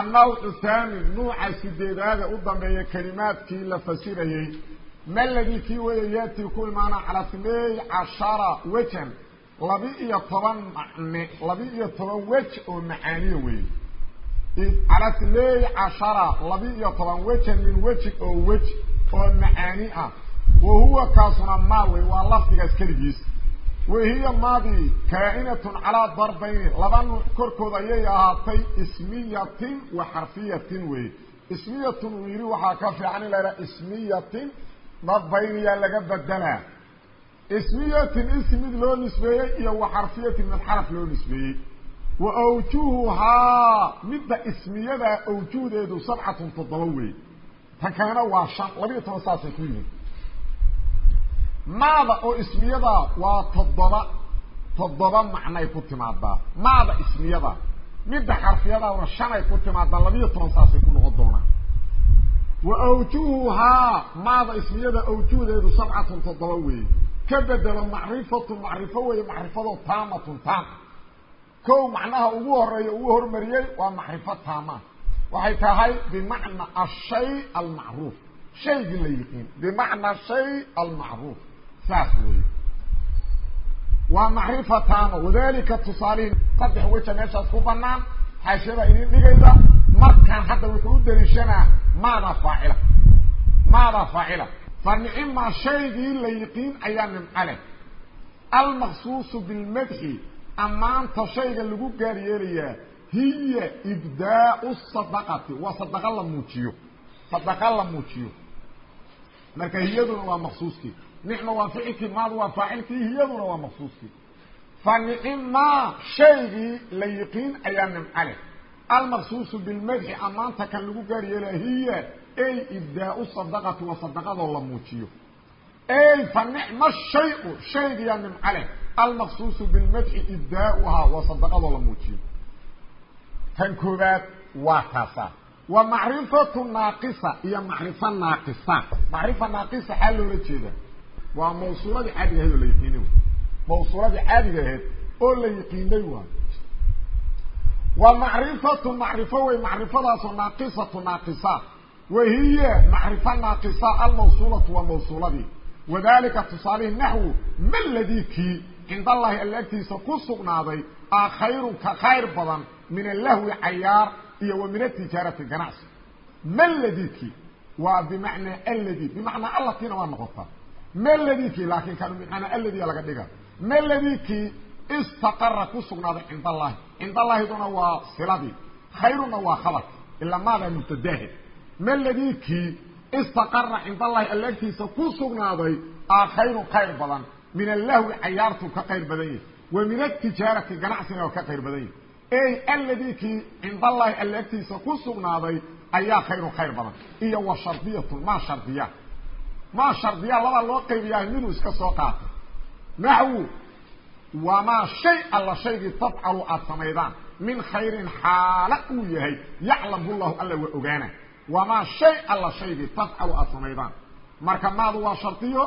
النوع الثاني نوع سديداد أضمي كلمات كي لفسيري ما الذي كي وياتي كل معنا على سمي عشرة وجن لبي طبعا معنى لبي طبعا وجه ومعاني وي على سمي عشرة لبي طبعا وجه من وجه أو وجه ومعاني أه وهو كاسنا ماوي واللفظ كالجيس وهي ماضي كائنة على ضربين لبن كركود ايي اهاتي اسمية وحرفية وي اسمية ويري وحاكا في عن الى اسمية ضربين يا لقى بدلا اسمية اسم لو نسبية وحرفية من الحرف لو نسبية وأوجوهها مدى اسمية أوجود سبعة تضلوي فكان واشا لبي تنصاصي كله maada oo ismiyada waa toddoba toddoba macnay ku timaadaa maada ismiyada midda xarfiyadauna shanay ku timaadaa labiiyo toban saasay ku noqon doonaan. Wa awjuhuhaa maada ismiyada awjuhdeedu sabcatun toddoba weeye. Ka bedelo macrifatu macrifo weeye macrifadoo taamatun taama kow macnaha ugu horreeya ugu hormariyey waa macrifo taama. Waxay tahay bimacna ashay almacruuf shaygii la yiqiin bimacna shay almacruuf saas weeye. Waa macrifa taama wadalika tusaalihin saddex weja meeshaas ku banaan xaashiyada idin dhigayda markaan hadda wuxuu u daliishanaa maadaa faacila. Maadaa faacila. Fa nicima shaygii la yiqiin ayaa nimca leh almaqsuusu bilmadxi ammaanta shayga lagu gaar yeelayaa hiya ibdaau sadaqati waa sadaqa la muujiyo. Sadaqa la muujiyo. Marka hiyaduna waa maqsuuskii nicma waa ficilkii maadu waa faacilkii hiyaduna waa maqsuuskii fa nicima shaygii la yiqiin ayaa nimca leh. Almaqsuusu bilmadxi ammaanta kan lagu gaar yeela hiya ay ibdaau sadaqati waa sadaqadoo la muujiyo. Ey fa nicma shayu shaygiyaa nimca leh. Almaqsuusu bilmadxi ibdaauhaa waa sadaqadoo la muujiyo. Tan koobaad waa taasaa. Macrifatu naaqisa iyo macrifo naaqisa. Macrifa naaqisa xaa loola jeeda waa mawsuuladii caadiga ahayd oo la yiqiinay mawsuuladii caadiga ahayd oo la yiqiinay waay wa macrifatu macrifo wey macrifadaasoo naaqisatu naaqisa. Wa hiya macrifo naaqisa almawsuulatu waa mawsuuladii wadalika tusaalihi naxwu ma ladii kii cind allahi alla agtiisa ku sugnaaday a khayrun ka khayr badan min allahwi cayaar iyo wa min atijaarati ganacsi. Ma waa bimacnaa aladi bimacnaa ma ladiki laakin kan bimacnaa aladiya laga dhiga. Ma ladiki istaqara ku sugnaaday cind allahi cind allahiduna waa siladii khayruna waa khabarka ilaa maadaa mubtadahe ma ladiki istaqara cind allahi alla agtiisa ku sugnaaday a khayrun khayr badan. Min allahwi cayaartu ka khayr badan yahi wa min atijaarati ganacsigana waa ka khayr badan yahi ey alladii kii cind allahi alla agtiisa ku sugnaaday ayaa khayru khayr badan. Iyo wa shardiyatun maa shardiya maa shardiya labaa loo qaybiyahay miduu iska soo qaatay naxwu wamaa shay alla shaygii tafcalu aada samaydaan. Min khayrin xaala uu yahay yaclamhu llahu alla waa ogaana. Wamaa shay alla shaygii tafcalu aada samaydaan. Marka maadu waa shardiyo?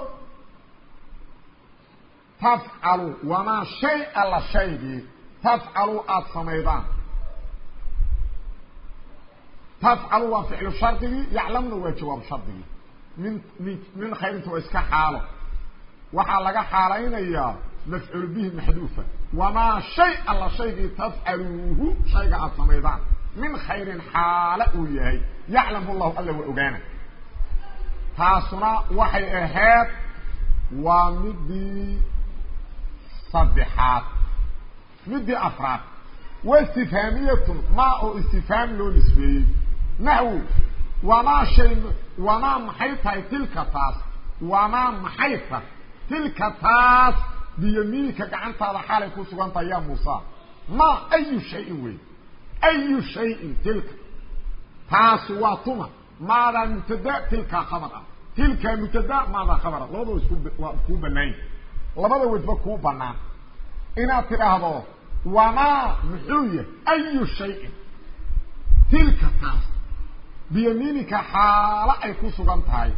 Tafcalu wamaa shay alla shaygii tafcalu aada samaydaan. Tafcalu waa ficlu shardigii yaclamna waa jawaab shardigii min min min khayrinta waa iska xaalo. Waxaa laga xaalaynayaa mafcuul bihi maxduufa. Wamaa shay alla shaygii tafcaluuhu shayga aada samaydaan. Min khayrin xaalo uu yahay. Yaclamhu llahu alla waa ogaana. Taasuna waxay ahayd waa midii saddexaad. Midii afraad. Wa istifhaamiyatun maa oo istifhaam loo nisbeeyey. Naxwu wamaa shay wamaa maxay tahay tilka taas? Wamaa maxay ta tilka taas biyamiinika gacantaada xaalay ku sugan tahay ya muusa. Ma ayu shayin wey ayu shayin tilka? Taasi waa tuma. Maadaa mubtada tilkaa khabar ah. Tilkaa mubtada maadaa khabara labadaba isku waa kuu banaanya labada wejba kuu banaan inaad tidhaahdo wamaa muxuu yahay? Ayu shayin. Tilka taas biyamiinika xaalo ay ku sugan tahay.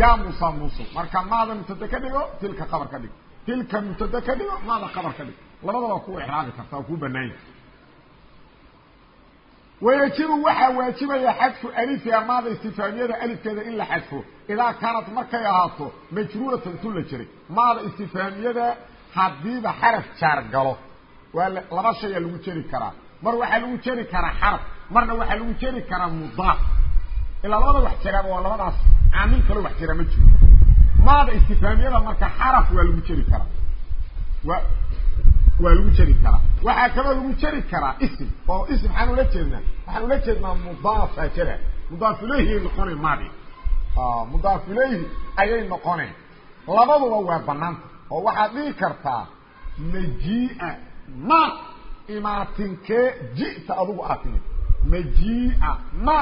Yaa musa muuse marka maada mubtada ka dhigo tilka khabar ka dhigo tilka mubtada ka dhigo maada khabar ka dhigo labadaba ku ixraabi karta waa kuu banaanya wayajibu waxaa waajibaya xadfu alifiha maada istifaamiyada alifkeeda in la xadfo. Idaa kaanat markay ahaato majruuratan tu la jiray. Maada istifaamiyada hadiiba xaraf jaar galo. Waa laba shaya lagu jeri karaa. Mar waxaa lagu jeri karaa xaraf marna waxaa lagu jeri karaa mudaaf ilaa labada wax jiraaba waa labadaas caamil kaloo wax jira ma jiro. Maada istifaamiyada marka xaraf waa lagu jeri karaa. Wa waa lagu jeri karaa. Waxaa kaloo lagu jeri karaa ism oo ism maxaan ula jeednaa. Waxaan ula jeednaa mudaafa jira. Mudaaf ilayhi noqone maadi. Mudaaf ilayhi ayay noqoneen. Labaduba waa banaanta. Oo waxaad dhihi kartaa majia ma imaatinkee ji'ta adugu aad majia ma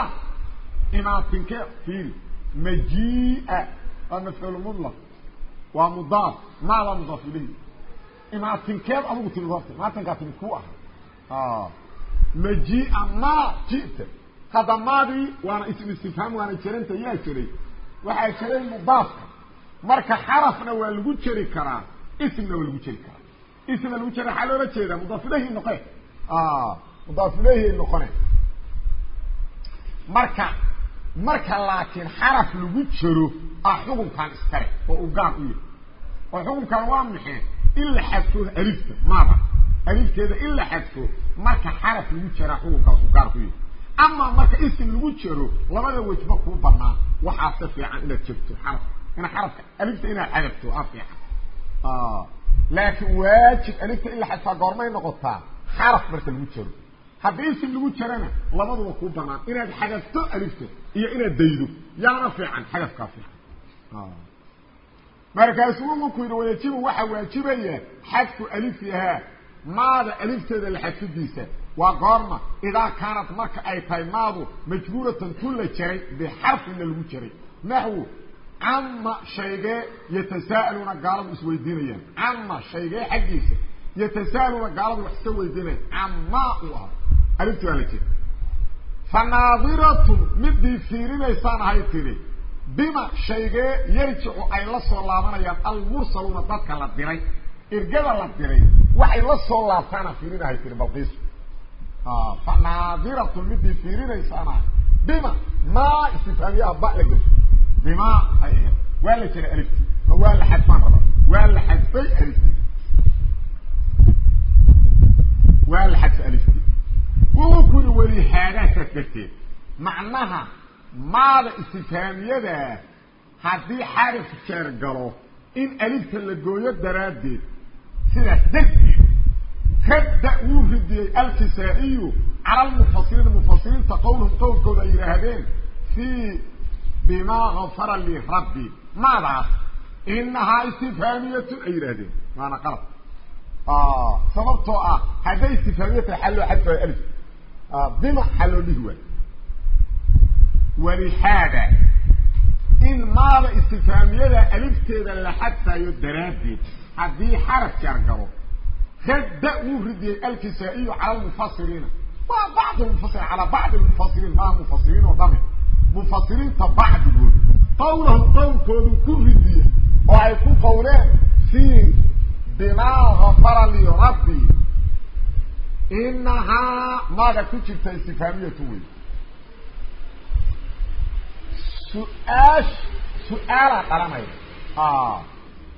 imaatinkee fiiri majia waa mafcuul mudlaq waa mudaaf. Ma waa mudaaf ilayhi? Imaatinkeed adugu timid horta. Imaatinkaa timid ku ah. Majia ma ji'ta. Hadda maadii waana ism istifhaam waana jeranta yaa jiray. Waxaa jiray mudaafka marka xarafna waa lagu jeri karaa. Ismna waa lagu jeri karaa. Ismna lagu jeri waxaa loola jeedaa mudaaf ilayhi noqe marka laakiin xaraf lagu jero ah xukunkan iskale oo u gaar u yahay. Oo xukunkan waa maxay in la xadfo alifta maada. Alifteeda in la xadfo marka xaraf lagu jaraa xukunkaasu gaar ku yahay. Ama marka ism lagu jero labada wejba kuu banaan waxaa fiican inaad jegto xaraf. Ina xarafka alifta inaad xadafto aa fiican. Laakiin waajib alifta in la xadfaa goormay noqotaa xaraf marka lagu jero haddii ism lagu jarana labaduba kuu banaan inaad xadafto alifta iyo inaad daydo. Yaana fiican xadafkaa fiican. Markaasuu wuku yidhi wayajibu waxaa waajibaya xadfu alifihaa maada alifteeda la xadfidiisa waa goorma idaa kaanat marka ay tahay maadu majbuuratan tu la jaray bixarfinna lagu jaray. Naxwu cama shaygee yatasaa'aluuna gaaladu isweydiinayaan cama shaygee xaggiisa yatasaa'aluuna gaaladu wax iska weydiinayaan. Camaa uu ahaa alifti waa la jira fa naadiratun midii fiirinaysaan ahay tiri bima shaygee yarjicu ay la soo laabanayaan almursaluuna dadka la diray irgada la diray waxay la soo laabtaana fiirinahay tiri balqiisu. Fa naadiratun midii fiirinaysaana bima maa istifhaamiyaha ba la gesho bima ay ahayd waa la jiray aliftii ma waa la xadfaan raba waa la xadfay aliftii waa la xadfay aliftii wuxuu ku yidhi weli haadaasaas darteed. Macnaha maada istifhaamiyada haddii xarif jeer galo in alifta la gooyo daraaddeed sidaas darteed radda wuu ridiyey alkisaa'iyu cala almufasiriina mufasiriinta qowlhum qowlkooda ay yidhaahdeen fii bimaa gafara lii rabbi. Maadaas inahaa istifhaamiyatun ay yidhaahdeen. Waana qalab. Sababtoo ah hadday istifhaamiya tahay xal loo xadfayo alif bima xal loo dhihi waayo walihaada in maada istifhaamiyada alifteeda la xadfayo daraaddeed haddii xaraf jaar galo radda wuu ridiyey alkisaa'iyu cala almufasiriina waa bacd mufasir calaa bacdi lmufasiriin maa mufasiriin oo dhame mufasiriinta bacdigood qawlahu qowlkoodu ku ridiye oo ay ku qowleen fii bimaa gafara lii rabbi inahaa maada ku jirta istifhaamiyatu wey su'aash su'aalaa dhalanayda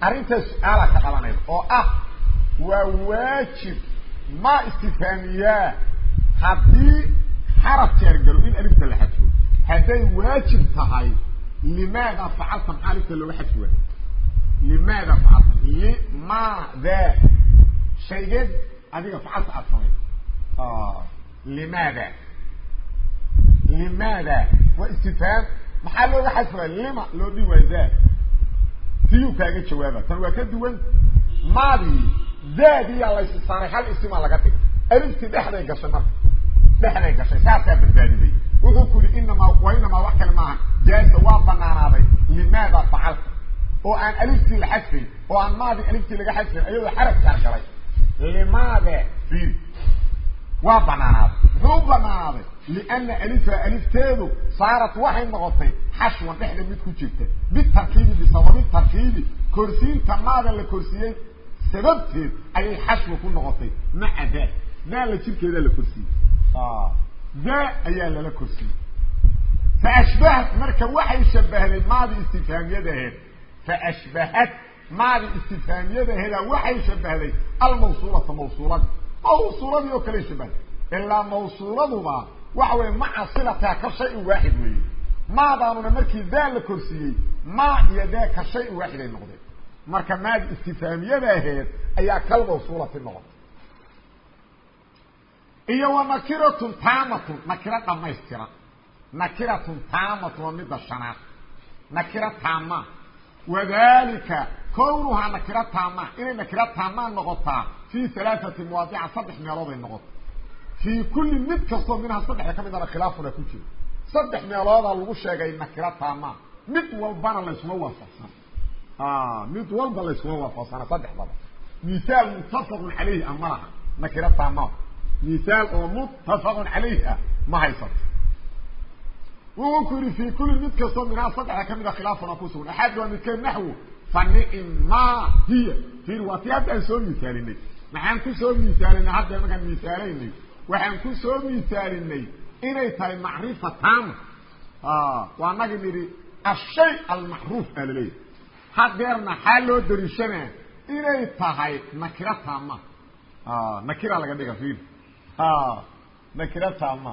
arrintaas su'aalaa ka dhalanayda oo ah waa waajib ma istifhaamiyaa haddii xaraf jeergalo in alifta la xadfo hadday waajib tahay limaada facalta maxaa adiga facalta aad samay limaada limaada waa istifhaam maxaa looga xadfaya lima loo dhihi waay zaad siyuu kaaga jawaaba tan waa ka duwan maadii zaadiyaa laysi saaray hal isimaa laga dhigay aliftii dhexday gashay marka dhexday gashay saasaa badbaadiday wuxuu ku yihi inamaa wa inamaa wax kale maaha jaasa waa banaanaaday limaada facalta oo aan aliftii la xadfayn oo aan maadi aliftii laga xadfayn ayadoo xaraf gaargalay limaada fiiri waa banaanaaday muxuu banaanaaday liana alifa alifteedu saarat waxay noqotay xashwan dhexda mid ku jirta bitarkiibi bisababi tarkiibi korsiinta maada la korsiiyey sababteed ayay xashwa ku noqotay maca da daa la jirkeedaa la korsiiyey da ayaa lala korsiiyey faashbahat marka waxay shabahday maadi istifhaamiyadaheed faashbahat maadi istifhaamiyadaheeda waxay shabahday almawsuulata mawsuulada mawsuuladii oo kale shabahday ilaa mawsuuladuba waxa weye maca silataa ka shay waaxid weeye. Maadaanuna markii daa la korsiiyey ma iyo daa ka shay in waaxid ay noqdeen. Marka maadi istifhaamiyada aheed ayaa kal mawsuulati noqotay iyo wa nakiratun taamatun nakiro dhamaystiran nakiratun taamatun waa midda shanaad. Nakiro taama. Wadalika kownuhaa nakiro taama inay nakiro taamaa noqotaa fii alaaati mawaadica saddex meelood ay noqoto fii kulli mid kastoo minha saddexda ka midana khilaafuna ku jiro saddex meeloodaa lagu sheegay nakiro taama mid walbana laysuma waafaqsan mid walba layskuma waafaqsana saddexdaba misaal muttafaqun calayhi ah ma laha nakiro taama misaal oo muttafaqun calayhi ah ma haysato wuxuu ku yihi fii kulli mid kastoo minhaa saddexda ka mida khilaafuna ku sugan axad waa midkee naxwu nicma hiya. Fiir waa tii hadda aan soo misaalinay maxaan ku soo misaalinay hadda markaan misaalaynay waxaan ku soo misaalinay inay tahay macrifa taama waa nagi nidhi ashay almacruuf aa laleeyahy hadeerna xaa loo dariishanaa? Inay tahay nakira taama. Nakira laga dhiga fiiri. Nakira taama.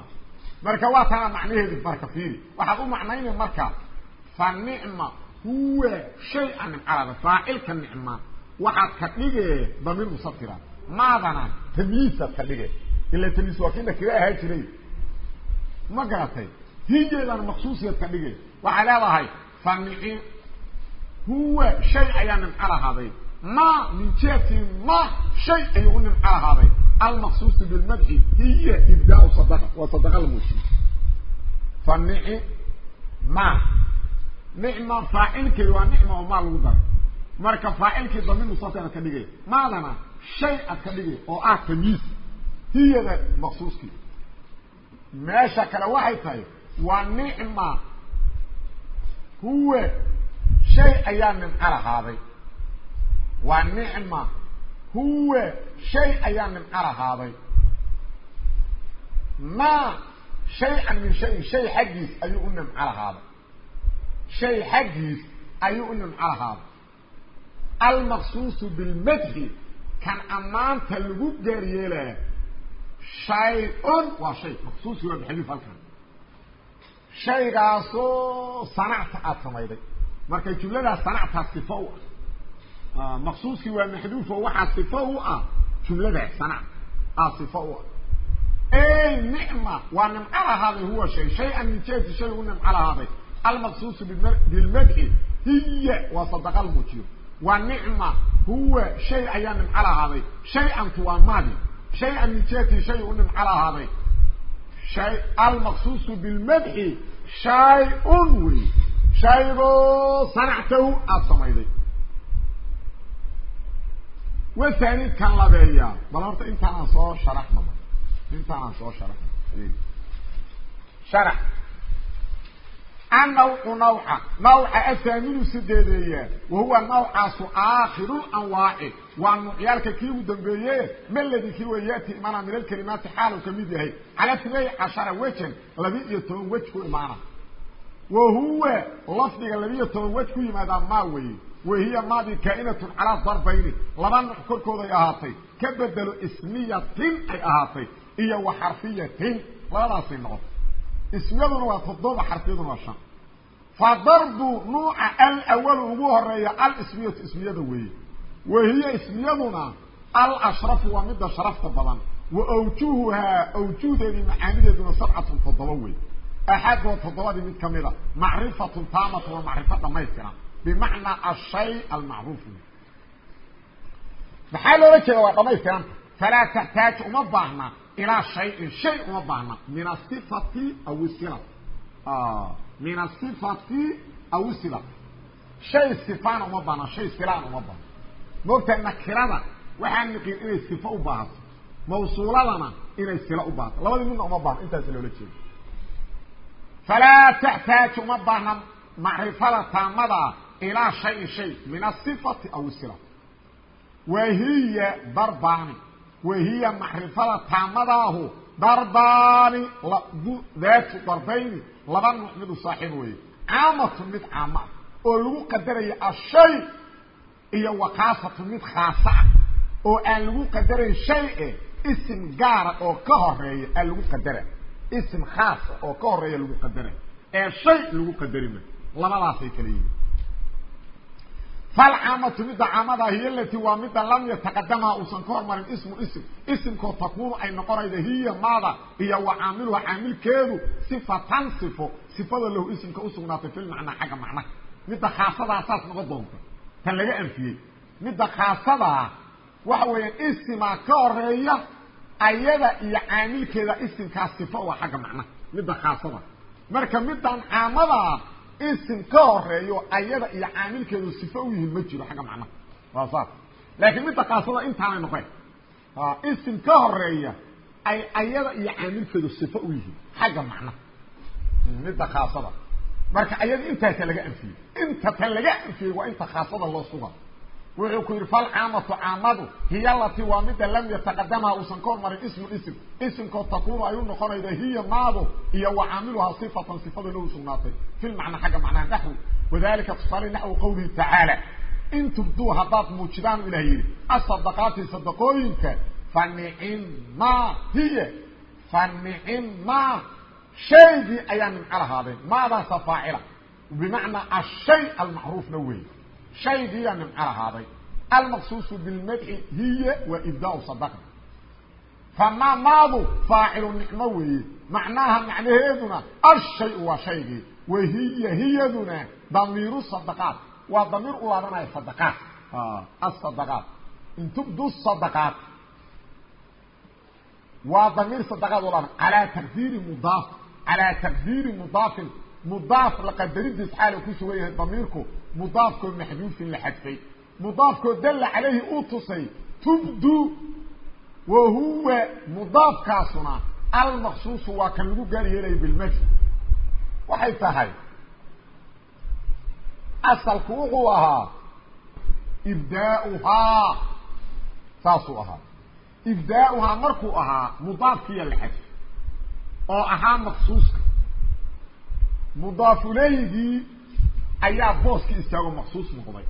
Marka waa tana macnaheedi marka fiiri. Waxaad u macnayna marka fa huwa shay-a nimcalada faacilka nicma waxaad ka dhige damiir musafira maadana tamyiisaad ka dhige ila tamyiis waa kii nakira ahaa jiray. Ma garatay? Hijeedana maqsuusiyaad ka dhige waxaad leedahay fa nici huwa shay ayaa nimco ma min jihati ma shay ayuu u nimco lahaaday almaqsuusu bilmadxi hiya ibdaau sadaqa. Waa sadaqa la ma nicma faacilkeedi waa nicma oo maa lagu daray. Marka faacilkii damiir musafir ka dhigay maadana shay ad ka dhigay oo ah tamyiis hiyada maqsuuskii. Meesha kale waxay tahay waa nicma huwa shay ayaa nimco lahaaday. Waa nicma huwa shay ayaa nimco lahaaday. Ma shay-an min shayin shay xaggiis ayuu u nimco lahaaday shay xaggiis ayuu u nimco lahaaday almaqsuusu bilmadxi kan ammaanta lagu gaaryeelaya shay-un waa shay maqsuuski waa bixadiif halkan shaygaasoo sanacta aada samayday marka jumladaas sanactaa sifo u ah maqsuuskii waa maxduufo waxaa sifo u ah jumladaas sanac aa sifo u ah ey nicma waa nimco lahaaday huwa shay shay-an min jihati shay almaqsuusu bilmadxi hiya waa sadaqa la muujiyo waa nicma huwa shay ayaa nimco lahaaday shay-antu waa maadi shay-an min jihati shay u nimco lahaaday almaqsuusu bilmadxi shay-un wey shaygoo sanactahu aada samayday wathani kan labeeyaa bal horta intaanaan soo sharaxnaba intaanaan soo sharaxna sharax annawcu nawca nawca athaaminu sideedeeyaa wahuwa nawcaasu aakhiru lanwaaci waa nuucyaalka kii ugu dambeeye maladii kii wa yaati imaana min alkalimaati xaalu ka mid yahay cala tnay cashara wejan laba iyo toban wej ku imaana wa huwa lafdiga labiiyo toban wej ku yimaadaa maa weeye wahiya maadii kaa'inatun calaa darbayni laba nuc korkooday ahaatay ka bedelo ismiyatin ay ahaatay iyo wa xarfiyatin labadaasay noqotay waa toddoba xarfiyaduna waa fa darbu nuuca alawalu ugu horreeya alismiyatu ismiyada weeye wahiya ismiyaduna alashrafu waa midda sharafta badan wa awjuhuhaa awjuhdeedii macaanideeduna sabcatun toddoba wey axadoo toddobadii mid ka mida macrifatun taamatun waa macrifo dhamaystiran bimacnaa ashay almacruuf maxaa loola jeeda waa dhamaystiranta falaa taxtaaj uma baahna ilaa shayin shay uma baahna min asifati aw min asifati aw isila shay sifaana uma baahna shay silaana uma baahna moogtaa nakirada waxaa niqin inay sifo u baahato mawsuuladana inay sila u baahato labadii midna uma baahno intaas loola jeedo falaa taxtaaju uma baahna macrifada taamadaa ilaa shayin shay min asifati aw isila wahiya darbaani wahiya macrifada taamadaahu darbaani daatu darbayni laba nuuc mid u saaxiib weeye. Caamatun mid caama ah oo lagu qadaraya ashay iyo wakaasatun mid khaasa ah oo aan lagu qadarayn shay e isim gaara oo ka horreeya aan lagu qadara. Isim khaasa oo ka horreeya lagu qadara. Ee shay lagu qadarima labadaasay kala yihiin falcaamatu midda caamada hiy alati waa midda lam yataqadamaha uusan ka hormarin ismu ism isimkoo takuunu ay noqonayda hiya maada iyo wa caamiluha caamilkeedu sifatan sifo. Sifada lahu isimka usugnaatay filmacnaa xagga macnaha midda khaasadaa saas noqon doonta. Tan laga anfiyey. Midda khaasadaa waxa weeyaan isimaa ka horreeya ayada iyo caamilkeeda isimkaa sifo waa xagga macnaha midda khaasada marka middan caamadaa isim ka horeeyo ayada iyo caamilkeedu sifo u yihiin ma jiro xagga macnaha waa saas. Laakiin midda kaasada intaanay noqeen isim ka horreeya ay ayada iyo caamilkeedu sifo u yihiin xagga macnaha midda khaasada marka ayada intaasa laga anfiyey. Inta tan laga anfiyey waa inta khaasada loo suga wuxuu ku yidhi falcaamatu caamadu hiya alati waa midda lam yataqadamaha uusan ka hormarin ismu ism isimkoo takuunu ay u noqonayda hiya maado iyo wa caamiluhaa sifatan sifada lahu sugnaatay. Fi lmacna xagga macnaha naxwi. Wadalika tusaale naxwi qawlihi tacaala. In tubduu haddaad muujidaan ilah yidhi asadaqaati sadaqooyinka fa nicimma hiya fa nicimma shaygii ayaa nimco lahaadeen maadaasa faacila. Bimacnaa ashay almacruufna weey shaygiiyaa nimco lahaaday almaqsuusu bilmadxi hiya wa ibdaau sadaqa fama maadu faacilu nicmo weeye macnaha macnaheeduna ashayu waa shaygii wa hiya hiyaduna damiiru sadaqaat waa damiir u laabanaya sadaqaat asadaqaat in tubdu sadaqaat waa damiir sadaqaad u laaban calaa taqdiiri mudaaf calaa taqdiiri mudaafin mudaaf laqadaridiis xaala ku sugan yahay damiirku mudaafkoo maxduufin la xadfay. Mudaafkoo dalla calayhi uu tusay tubdu wa huwa mudaafkaasuna almaqsuusu waa kan lagu gaar yeelaya bilmajh waxay tahay asalku wuxuu ahaa ibdaauhaa saasuu ahaa. Ibdaauhaa markuu ahaa mudaafkiiya la xadfay oo ahaa maqsuuska mudaafuleygii ayaa booskii istaago maqsuus noqday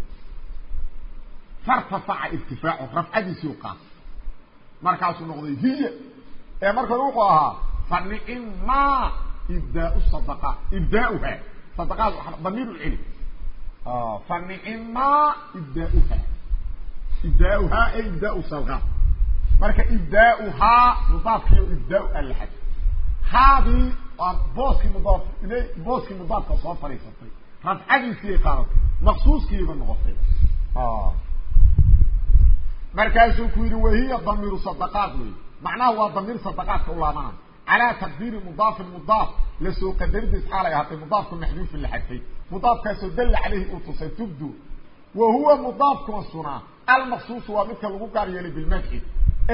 fartafaca irtifaacu rafcadiisii qaatay markaasuu noqday hiya ee markan wuxuu ahaa fa nicima ibdaau sadaqaat ibdaauha sadaqaad damiir u celi fa nicima ibdaauha ibdaauhaa e ibdaau sadaqaat marka ibdaauhaa mudaafkiiyo ibdaau alaxad haadii booskii mudaaf booskii mudaafka soo fadhiisatay rafcadiisiiyay qaadatay maqsuuskiiba noqotay. Markaasuu ku yidhi wahiya damiiru sadaqaat wey. Macnaha waa damiir sadaqaadka u laabana calaa taqdiiri mudaafin mudaaf. Lasoo qadaridiis xaalay ahaatay mudaafku maxduufin la xadfay. Mudaafkaasoo dalla caleyhi uu tusay tubdu. Wa huwa mudaafkuna sunaa. Almaqsuusu waa midka lagu gaar yeelay bilmadxi.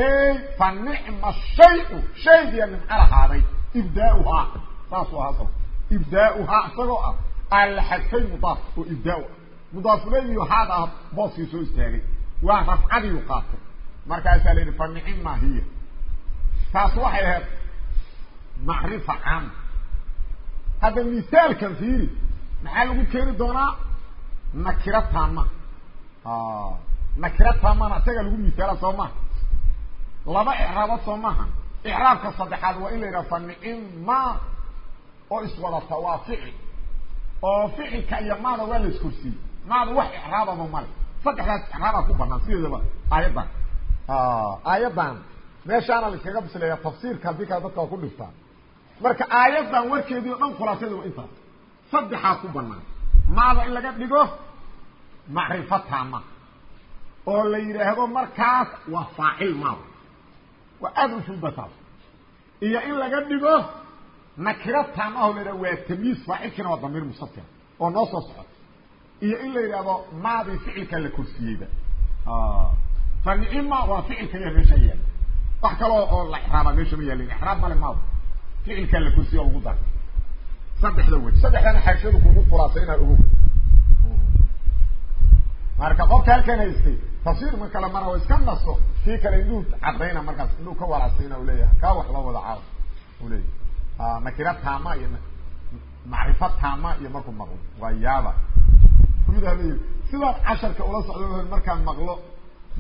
Ey fa nicma shayu. Shaygiya nimco lahaaday ibdaauhaa. Saasuu ahaa ibdaauhaa isagoo ah aa la xadfay mudaaf oo ibdaa mudaafuleediyo haada ah booskii soo istaagay waa rafcadiiu qaatay markaasaa la yidhi fa nicima hiya taas waxay ahayd macrifa caama hadda misaalkan fiiri maxaa lagu keeni doonaa nakira taama nakira taamana isaga lagu misaala soo maha laba icraabo soo maha icraabka saddexaad waa in la yidhaha fa nicima oo iswadata waa oo ficilka iyo maada waa la iskorsiiyey. Maada wax icraababa male saddexdaas icraabaa ku banaan. Sideedaba aayaddan. Aayaddan meeshaana la iskaga bisleeya tafsiirka haddii kale dadka waa ku dhiftaa marka aayaddan warkeedii o dhan khulaasadi waa intaas. Saddexaa ku banaan. Maada in laga dhigo macrifo taama oo la yidhaahdo markaas waa faacil maada. Waa aada u fuudba taas. Iyo in laga dhigo nakiro aho la yidhahdo waa tamyiis faacilkiina waa damiir musafira oo noo soo socota iyo in la yidhaahdo maadii ficilkaa la korsiyeyba fa nicima waa ficilka ya meesha yaalla wax kaloo oo la ixraaba meesha ma yaalin. Ixraab male maado ficilkaa la korsiya ugu dar. Saddexda wej saddexdana xaashadu kugu khulaasayna ogo marka qofka halkan haystay tafsiir ma kale mara iska naso kii kale indhuu cadayna markaas indhuu ka walaasayna leeyahay. Kaa loo wada caaw u leeyahay nakira taama iyo macrifo taama iyo markuu maqlo waa yaaba leeyihi sidaad casharka ula socdo markaan maqlo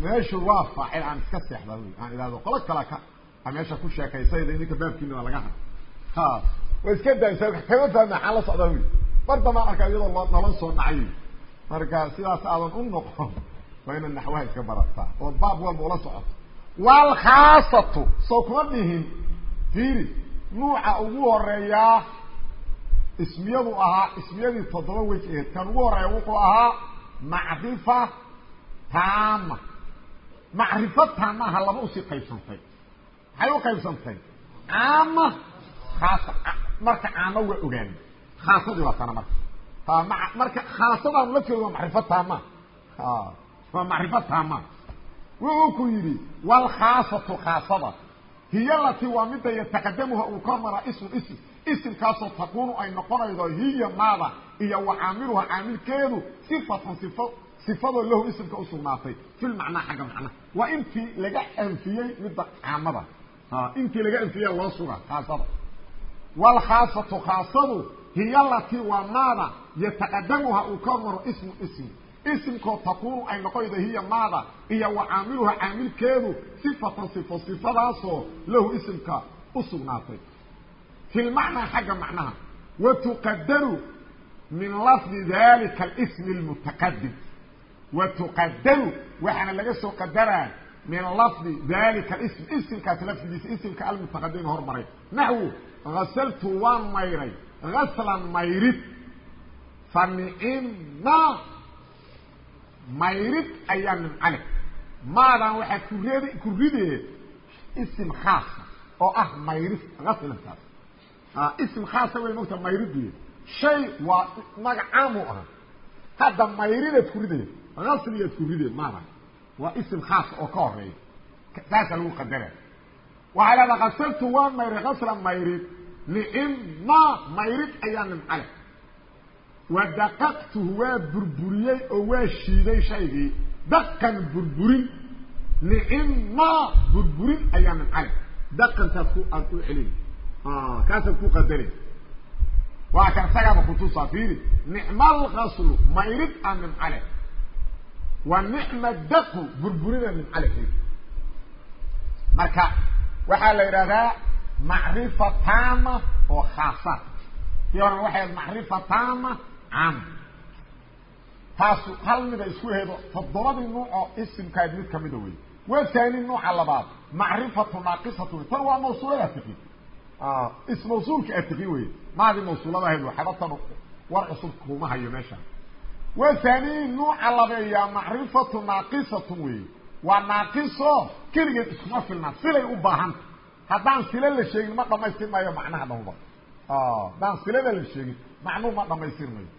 meeshu waa faacil aan iska seexda aan idhahdo qolo kala ka a meesha ku sheekaysayda idinka baabkiina waa laga ha ha waa iska daaysa kama fahma maxaa la socdaa wy mar dambaan arkaa iyadoo loo nolon soo dhacay marka sidaas aadan u noqon waa inaad naxwaha iska barataa oo baab walba ula socoto walkhaasatu soo kuma dhihin fiiri nuuca ugu horeeyaa ismiyadu ahaa ismiyadii toddoba wej aheed kan ugu horreeya wuxuu ahaa macrifa taama macrifo taamaha laba u sii qaybsantay. Maxay u qaybsantay? Caama khaasa marka caamo waa ogaani khaasadii waa tana marka. Ha ma marka khaasadaan lafteedu waa macrifo taama waa macrifo taama wuxuu ku yidhi walkhaasatu khaasada hiya lati waa mida yataqadamuha uu kor maraa ismu ism isimkaasoo takuunu ay noqonaydo hiya maada iyo wa caamiluha caamilkeedu sifatan sifo sifadoo lahu isimka usugnaatay filmacnaa xagga macnaha waa intii laga anfiyey midda caamada. Intii laga anfiya loo suga khaasada. Walkhaasatu khaasadu hiya lati waa maada yataqadamuha uu kor maro ismu ism isimkoo takuunu ay noqonaydo hiya maada iyo wa caamiluha caamilkeedu sifatan sifo sifadaasoo lahu isimka usugnaatay fi lmacnaa xagga macnaha wa tuqadaru min lafdi dalika alismi almutaqadim wa tuqadaru waxaana laga soo qadaraa min lafdi dalika alism isimkaas lafdigiisa isimka almutaqadim hormaray. Naxwu gasaltu waan mayray gaslan mayrid fa nicimna mayrid ayaa nimcale maadan waxaa kureed ku ridee isim khaasa oo ah mayrid aslankaas ism khaasa way mogta mayridiy shay waa magacaamu aha hadda mayridaad ku ridee asligaad ku ridee maadan waa ism khaasa oo ka horreeya saasa lagu qadara waxaa leedaa kasaltu waa mayray kasla mayrid nicimma mayrid ayaa nimcale wadaqaqtuhu waa burburiyey oo waa shiiday shaygii daqan burburin nicimma burburin ayaa nimcale daqankaas ku aad u celin kaasaad ku qadaray waa kan isagaaba kutusaa fiiri nicma alkaslu mayrid a nimcale wa nicma daqu burburina nimcale fiiri marka waxaa la yidhahdaa macrifa taama oo khaasa kii horena waxay macrifa taama caam taasu hal mida isku hedo toddobadii nuuc oo isimkaad mid kamida wey waa taani nuuca labaad. Macrifatu naaqisatu. Tan waa mawsuulada tiqin is mawsuulka atiqin wey maadii mawsuulada ahayd waxabatan war cusub kuma hayo meesha waa taani nuuca labeeyaa macrifatu naaqisatun wey waa naaqiso keligeed iskuma filna silay u baahanta haddaan sila la sheegin ma dhamaystir maayo macnaha dhawba. Haddaan silada la sheegin macnuhu ma dhamaystirmayo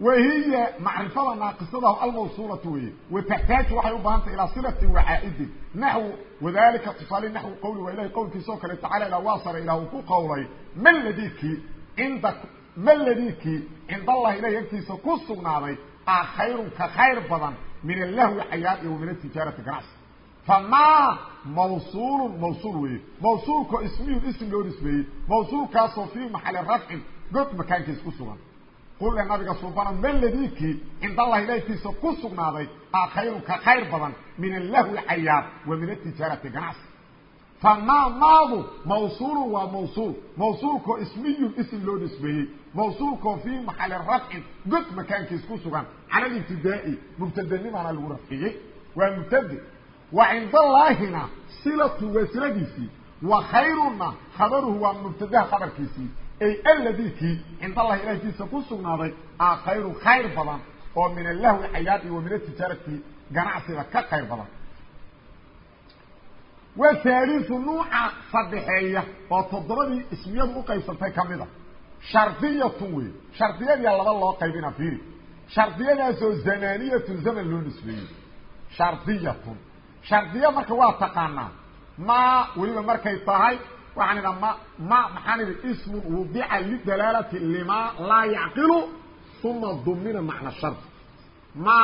wahiya macrifada naaqisadahu almawsuulatu weye wataxtaaju waxay u baahantay ilaa silatin waxaa-idin naxwu wadalika tusaale naxwu qowli waa ilahay qowlkiisa oo kale tacala ilaa waa sare ilah uu ku qowlay ma ladikii cinda ma ladikii cinda allahi ilahi agtiisa ku sugnaaday a khayrun ka khayr badan min allahwi cayaar iyo min atijaarati ganacsi. Famaa mawsuulun mawsuul weeye. Mawsuulkoo ismiyun ism loo nisbeeyey. Mawsuulkaasoo fii maxali rafcin god makaankiis ku sugan qul e nabiga subana maladikii cinda allahi ilahtiisa ku sugnaaday a khayrun khayr badan min allahwi cayaar wa min atijaarati ganacsi famaa maadu waa mawsuul. Mawsuulkoo ismiyun ism loo nisbeeyey. Mawsuulkoo fii maxali rafcin god makaankiis ku sugan cala libtidaa'i mubtadanimaana lagu rafciyey waa mubtade wa cinda allaahina silatu waa siladiisii wa khayruna khabaruhu waa mubtadaha khabarkiisii ay aladikii cinda allahi ilahtiisa ku sugnaaday a khayrun khayr badan oo min allahwi cayaar iyo wa min atijaarati ganacsiga ka khayr badan wa haaliu nuuca saddexeeya oo toddobadii ismiyadu uqaybsantay kamida shardiyatun wey shardiyadiia laba loo qaybina fiiri shardiyadaasoo zamaniyatun zaman loo nisbeeyey shardiyatun shardiya marka waa taqaanaa ma weliba markay tahay waxaan idhaa ma ma maxaan idhi ismun wudica lidalaalati lima laa yacqilu uma dumina macna shardi ma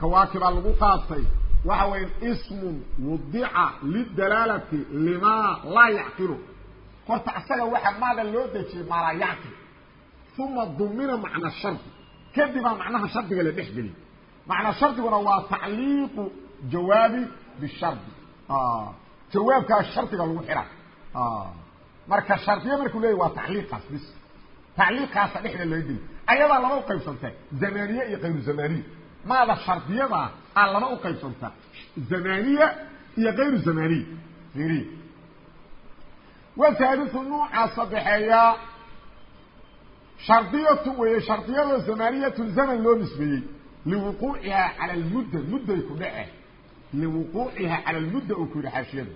kawaakibaa lagu qaatay. Waxa weya ismun wudica lidalaalati lima laa yacqilu. Horta asaga waxa maada loo dejiyey maalaa yacqil. Uma dumina macna shardi kadibaa macnaha shardiga la dhex geliy macnaa shardiguna waa tacliiqu jawaabi bishardi jawaabkaa shardiga lagu xira marka shardiya markuu leeyay waa tacliiqaas bis tacliiqaasa dhexda laga geli. Ayadaa laba uqaybsantay zamaniye iyo kayru zamaniye maada shardiyada a laba uqaybsanta zamaniya iyo kayru zamaniye iri wa haaliu nuuca saddexeeyaa shardiyatu weeye shardiyadoo zamaniyatu zaman loo nisbeeyey. Liwuquucihaa cala lmudda mudday ku dhace. Liwuquucihaa cala lmudda uu ku yidhi xaashiyada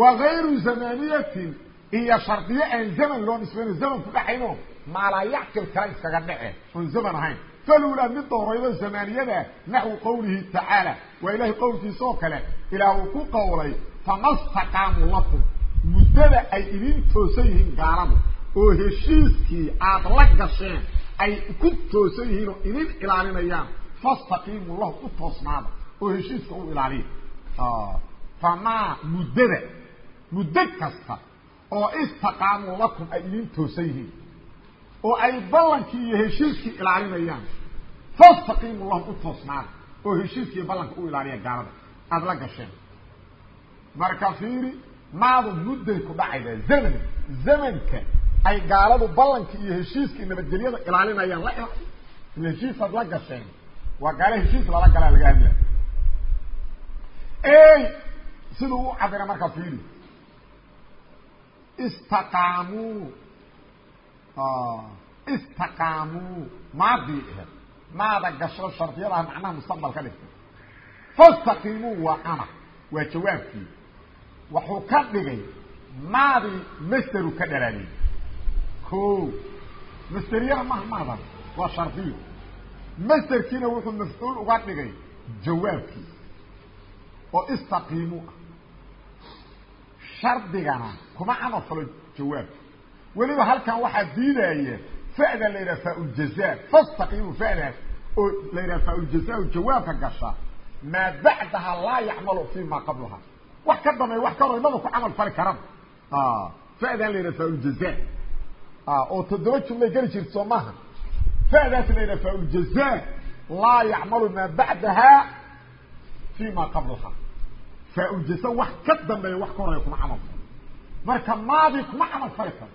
wa gayru zamaniyatin iyo shardiyo aan zaman loo nisbayno zaman ku dhaxayno maalaayacqil kale iskaga dhace oon zaman ahayn. Falulaa mid dooraydo zamaniyada naxwu qowlihi tacaala waa ilaahay qowlkiisa oo kale ilaah uu ku qowlay famastaqaamu lakum. Muddada ay idin toosan yihiin gaaladu oo heshiiskii aada la gasheen ay ku toosan yihiin oo idin ilaalinayaan fastaqiimu lahu u toosnaada oo heshiiska u ilaaliya. Famaa muddada muddo kasta oo istaqaamuu lakum ay idin toosan yihiin oo ay ballankii iyo heshiiskii ilaalinayaan fastaqiimu lahu u toosnaada oo heshiiskii ballanka u ilaaliya gaalada. Aada la gasheen. Marka fiiri maadu mudday ku dhacayda zaman zamanka ay gaaladu ballankii iyo heshiiskii nabadgelyada ilaalinayaan la ila heshiisaad la gasheen waa gaale heshiis lala galaa laga hadla siduu u cabira markaa fiiri istaqaamuu istaqaamuu maadii aheed maada gasho shardiyadaha macnaha mustaqbal ka dhigtay fastaqiimuu waa amar waa jawaabkii. Wuxuu ka dhigay maadii masderu ka dhalaaliyey ko masderiyada maha maadan. Waa shardiyo masderkiina wuxuu mafcuul uga shardigana kuma camal falo jawaabka weliba halkan waxaa diidaya fa'da la yidhaha faauljaza fastaqiimu fa'daas oo la yidhaha faauljaza jawaabka gasha maa bacdaha laa yacmalu fi ma qablaha wax ka dambeeya wax ka hor ku camal fali karan fa'dan la yidhaha faauljaza oo toddoba jumlay geli jirta soo maaha. Fa'daas la yidhaha faauljaza laa yacmalu maa bacdaha fi ma qablaha faauljaza wax ka dambeeya wax ka horaya kuma camal marka maadi kuma camal fali karo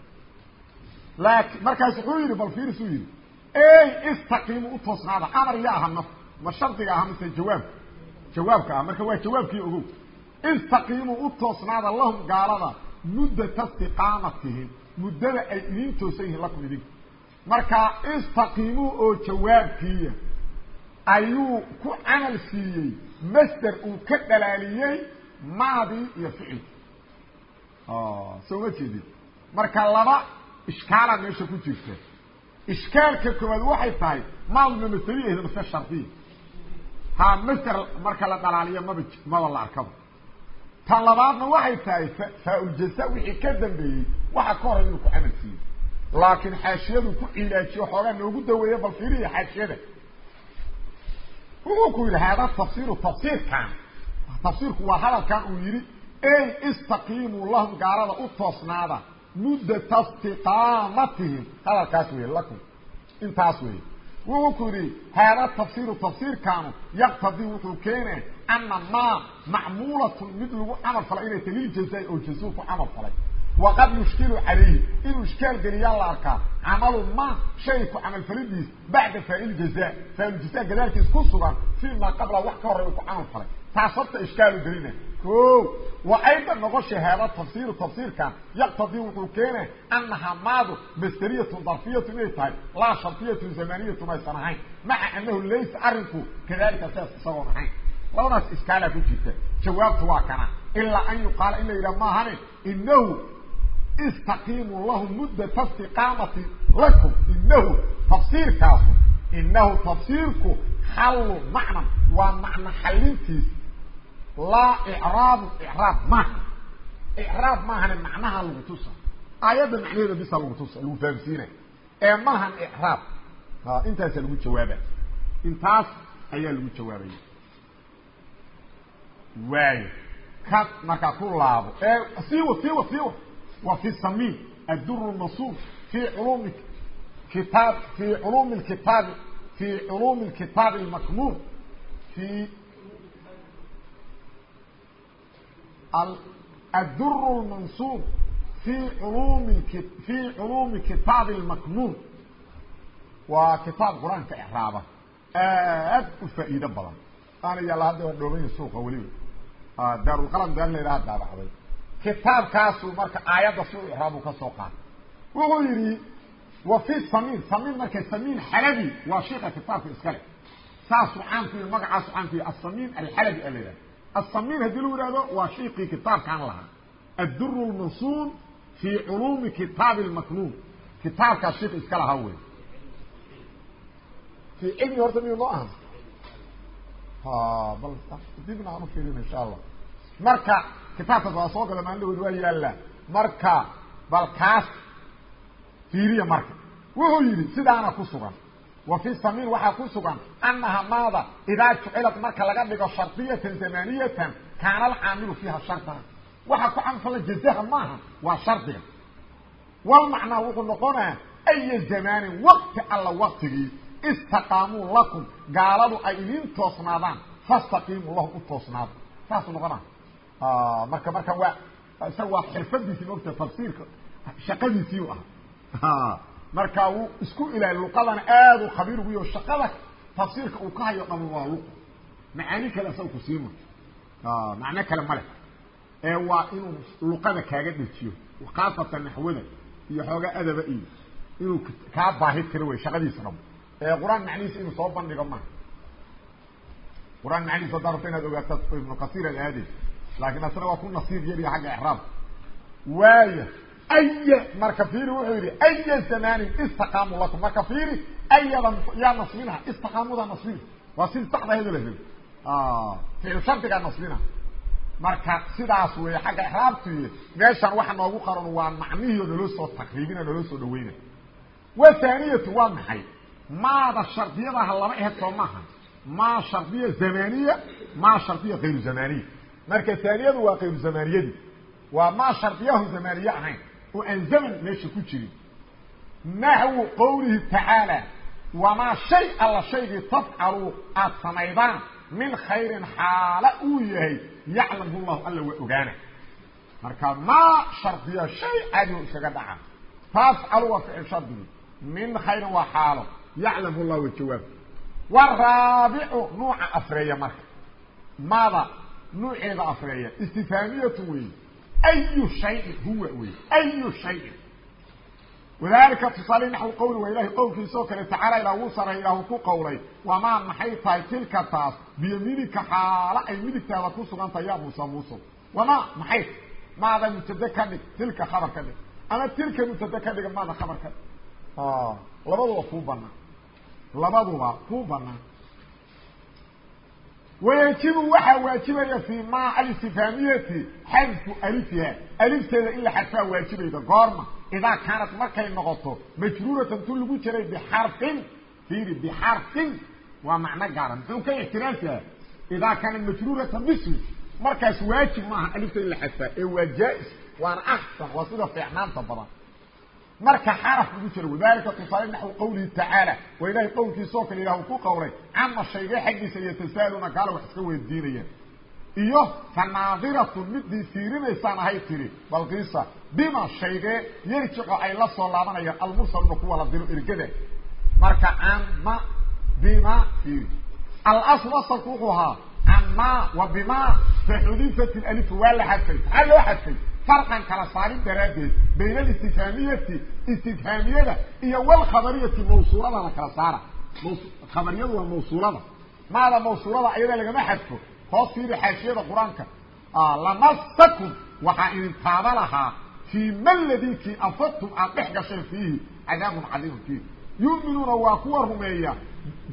markaas wuxuu yidhi bal fiirisuu yidhi ey istaqiimu u toosnaada amar ya aha naf ma shardiga aha mise jawaabka jawaabka ah marka waa jawaabkii ogow istaqiimuu u toosnaada lahum gaalada muddata istiqaamatihim muddada ay idin toosan yihiin lakum idinku marka istaqiimuu oo jawaabkiiya ayuu ku camal siiyey masder uu ka dhalaaliyey maadii iyo ficilki soo ma jeedid marka laba ishkaala meesha ku jirta. Ishkaalka koowaad waxay tahay maaduna masderiya ahayd mase shardiya ha masder marka la dhalaaliyo maba maba la arkaba. Tan labaadna waxay tahay faa-uljaza wixii ka dambeeyey waxa ka horay inuu ku camal siiyey. Laakiin xaashiyadu ku cilaajiyo xoogaa noogu daweeya bal fiiriya xaashiyada wuxuu ku yidhi haadaa tafsiiru tafsiirkan tafsiirku waa hadalkan uu yidhi ey istaqiimuu lahum gaalada u toosnaada muddata istiqaamatihim hadalkaas wey lakum. Intaas wey wuxuu ku yidhi haada tafsiiru tafsiirkaanu yaqtadii wuxuu keene ana maa macmuulatun mid lagu camal falay inay ta liljazaa oo jazuu ku camal falay waqad yushkilu calayhi inuu ishkaal geliyaa la arkaa camalu ma shay ku camalfalidiis bacda faailjaza faailjaza gadaalkiis ku sugan fii maa qabla wax ka horey uu ku camal falay taas horta ishkaalu gelina o wa ayda noqosha haada tafsiiru tafsiirkan yaqtadii wuxuu keena anaha maadu masderiyatun darfiyatu inay tahay laa shartiyatun zamaniyatun aysan ahayn maca anahu laysa arinku kadalika sidaas isagoon ahayn labadaas iskaalaa ku jirta jawaabtu waa kana ilaa an yuqaala in la yidhaha maahane inahu istaqiimu lahum muddata istiqaamati lakum inahu tafsiirkaasu inahu tafsiirku xallu macnan waa macno xalintiis laa icraabu icraab maaha icraab maahane macnaha lagu tusa aayadda macnaheeda bisa lagu tusa lagu fahamsiinaya ee maahan icraab intaasa lagu jawaaba intaas ayaa lagu jawaabaya waayo ka وفي السمين الدر المنصور في علوم كتاب في علوم الكتاب في علوم الكتاب المكنون في الدر المنصور في علوم في علوم كتاب المكنون وكتاب قرآن كإحرابة aad u faa'iido badan aana yalla hadda waa dhoobayin suuqa weliba daarulqalam daan la yidhaha daabacday kitaabkaasuu marka aayadda si u icraabu ka soo qaatay wuxuu yidhi wa fi samiin. Samiin marka samiin xalabi waa sheika kitaabka iskale saasuu caanku yihi magacaasu caanku yihi asamiin alxalabi a la yidhahda asamiin haddii lagu yidhahdo waa shiiqii kitaabkan lahaa. Adduru lmansuun fii culuumi kitaabi lmaknuun kitaabkaas shiik iska lahaa wey fii cilmi horta miyu noo ahan bal dibna aan u fiirin insha allah. Marka kitaabkaas waa soo gala maalin dhaweyd waa yaalla marka bal kaas fiiriya marka. Wuxuu yidhi sidaana ku sugan. Wa fi samiin waxaa ku sugan annaha maada idaa jucilat marka laga dhigo shardiyatan zamaniyatan kaana alcaamilu fiiha shardan waxa ku canfala jazaha maaha waa shardiga walmacnaa wuxuu noqonaa aya zamaanin waqti alla waqtigii istaqaamuu lakum. Gaaladu ay idiin toosnaadaan fastaqiimuu lahum u toosnaado. Saasuu noqonaa marka marka waa isaga waa xirfadiisii mogta tafsiirka shaqadiisii u ah marka wuu isku ilaali luqadana aad u khabiir ugu yaho shaqada tafsiirka uu ka hayo dham waa luqa macaani kale asaga ku siima macno kale male ee waa inuu luqada kaaga dhejiyo khaasatan naxwada iyo xoogaa adaba iyo inuu kaa baahi tiro wey shaqadiisa dham ee qur'aan macnihiisa inuu soo bandhigo maha qur'aan macnihiisa rabta inaad ogaato ibnu kasiir ad laakiin asna waa ku nasiib yariya xagga exraab waaya aya marka fiiri wuxuu yidhi aya zamanin istaqaamu lakum. Marka fiiri ayada yaa nasbinaha istaqaamuda nasbina waa sidi saxda hedel hel ficil shardigaa nasbina marka sidaas weeye xagga exraabtiiy meeshan waxa noogu qaran waa macnihii oo naloo soo takriibina naloo soo dhaweyna wa thaaniyatu waa maxay? Maada shardiyadaha lama ahed soo maaha. Maa shardiya zamaniya maa shardiya kayru zamaniya marka thaaniyadu waa kayru zamaniyadii waa maa shardiyahu zamaniye ahayn. Oo aan zaman meesha ku jirin. Naxwu qowlihi tacaala wamaa shay alla shaygii tafcalu aada samaydaan min khayrin xaala uu yahay yaclamhu llahu alla waa ogaana. Marka maa shardiya shay caadi o iskaga dhaca. Tafcalu waa ficil shardigii min khayrin waa xaalo. Yaclamhu llah wa jawaab. Waraabicu nuuca afreeya marka. Mada nuuceeda afreeya istifaamiyatu weeye ayu shayin huwa wey ayu shayin. Wadalika tusaale naxwi qowli waa ilahay qowlkiisa oo kale tacaala ilaa wuu saray ilaahu ku qowlay wamaa maxay tahay tilka taas. Biyamiinika xaalo ay midigtaada ku sugan tahay yaa muusa muuso wamaa maxay maada mubtade ka dhig tilka khabar ka dhig ama tilka mubtade ka dhiga maada khabar ka dhig labaduba kuu banaan labaduba kuu banaan wayajibu waxaa waajibaya fii maa alistifhaamiyati xadfu alifiha. Alifteeda in la xadfaa waajibayda goorma. Idaa kaanat markay noqoto majruuratan tu lagu jiray bixarfin fiiri bixarfin waa macno gaara muxuu ka ixtiraamsaha idaa kaanat majruuratan bismi markaas waajib maaha alifta in la xadfaa. Ee waa jaa-is waana axsan waa sida fiicnaanta badan marka xaraf lagu jiro wadalika tusaale naxwi qowlihi tacaala waa ilahay qowlkiisaoo kale ilah uu ku qowlay cama shaygee xaggiisa yatasaaluuna gaala wax iska weydiinayaan iyo fanaadiratu midii fiirinaysaan ahay tiri balqiisa bima shaygee yarjico ay la soo laabanayaan almursaluna kuwa la diro ergada. Marka cama bima fiiri. Alasl asalku wuxuu ahaa wa bima faxudifat alif waa la xadfay maxaa loo xadfay farqan kala saarin daraaddeed bayna alistifhaamiyati istifhaamiyada iyo walkhabariyati mawsuulada la kala saara. Khabariyadu waa mawsuulada. Maada mawsuulada ayada lagama xadfo. Hoos fiiri xaashiyada qur'aanka. Lamasakum waxaa idin taaba lahaa fii maladikii afadtum aad dhex gasheen fiihi cadaabun cadiimun fiih yu'minuuna waa kuwa rumeeya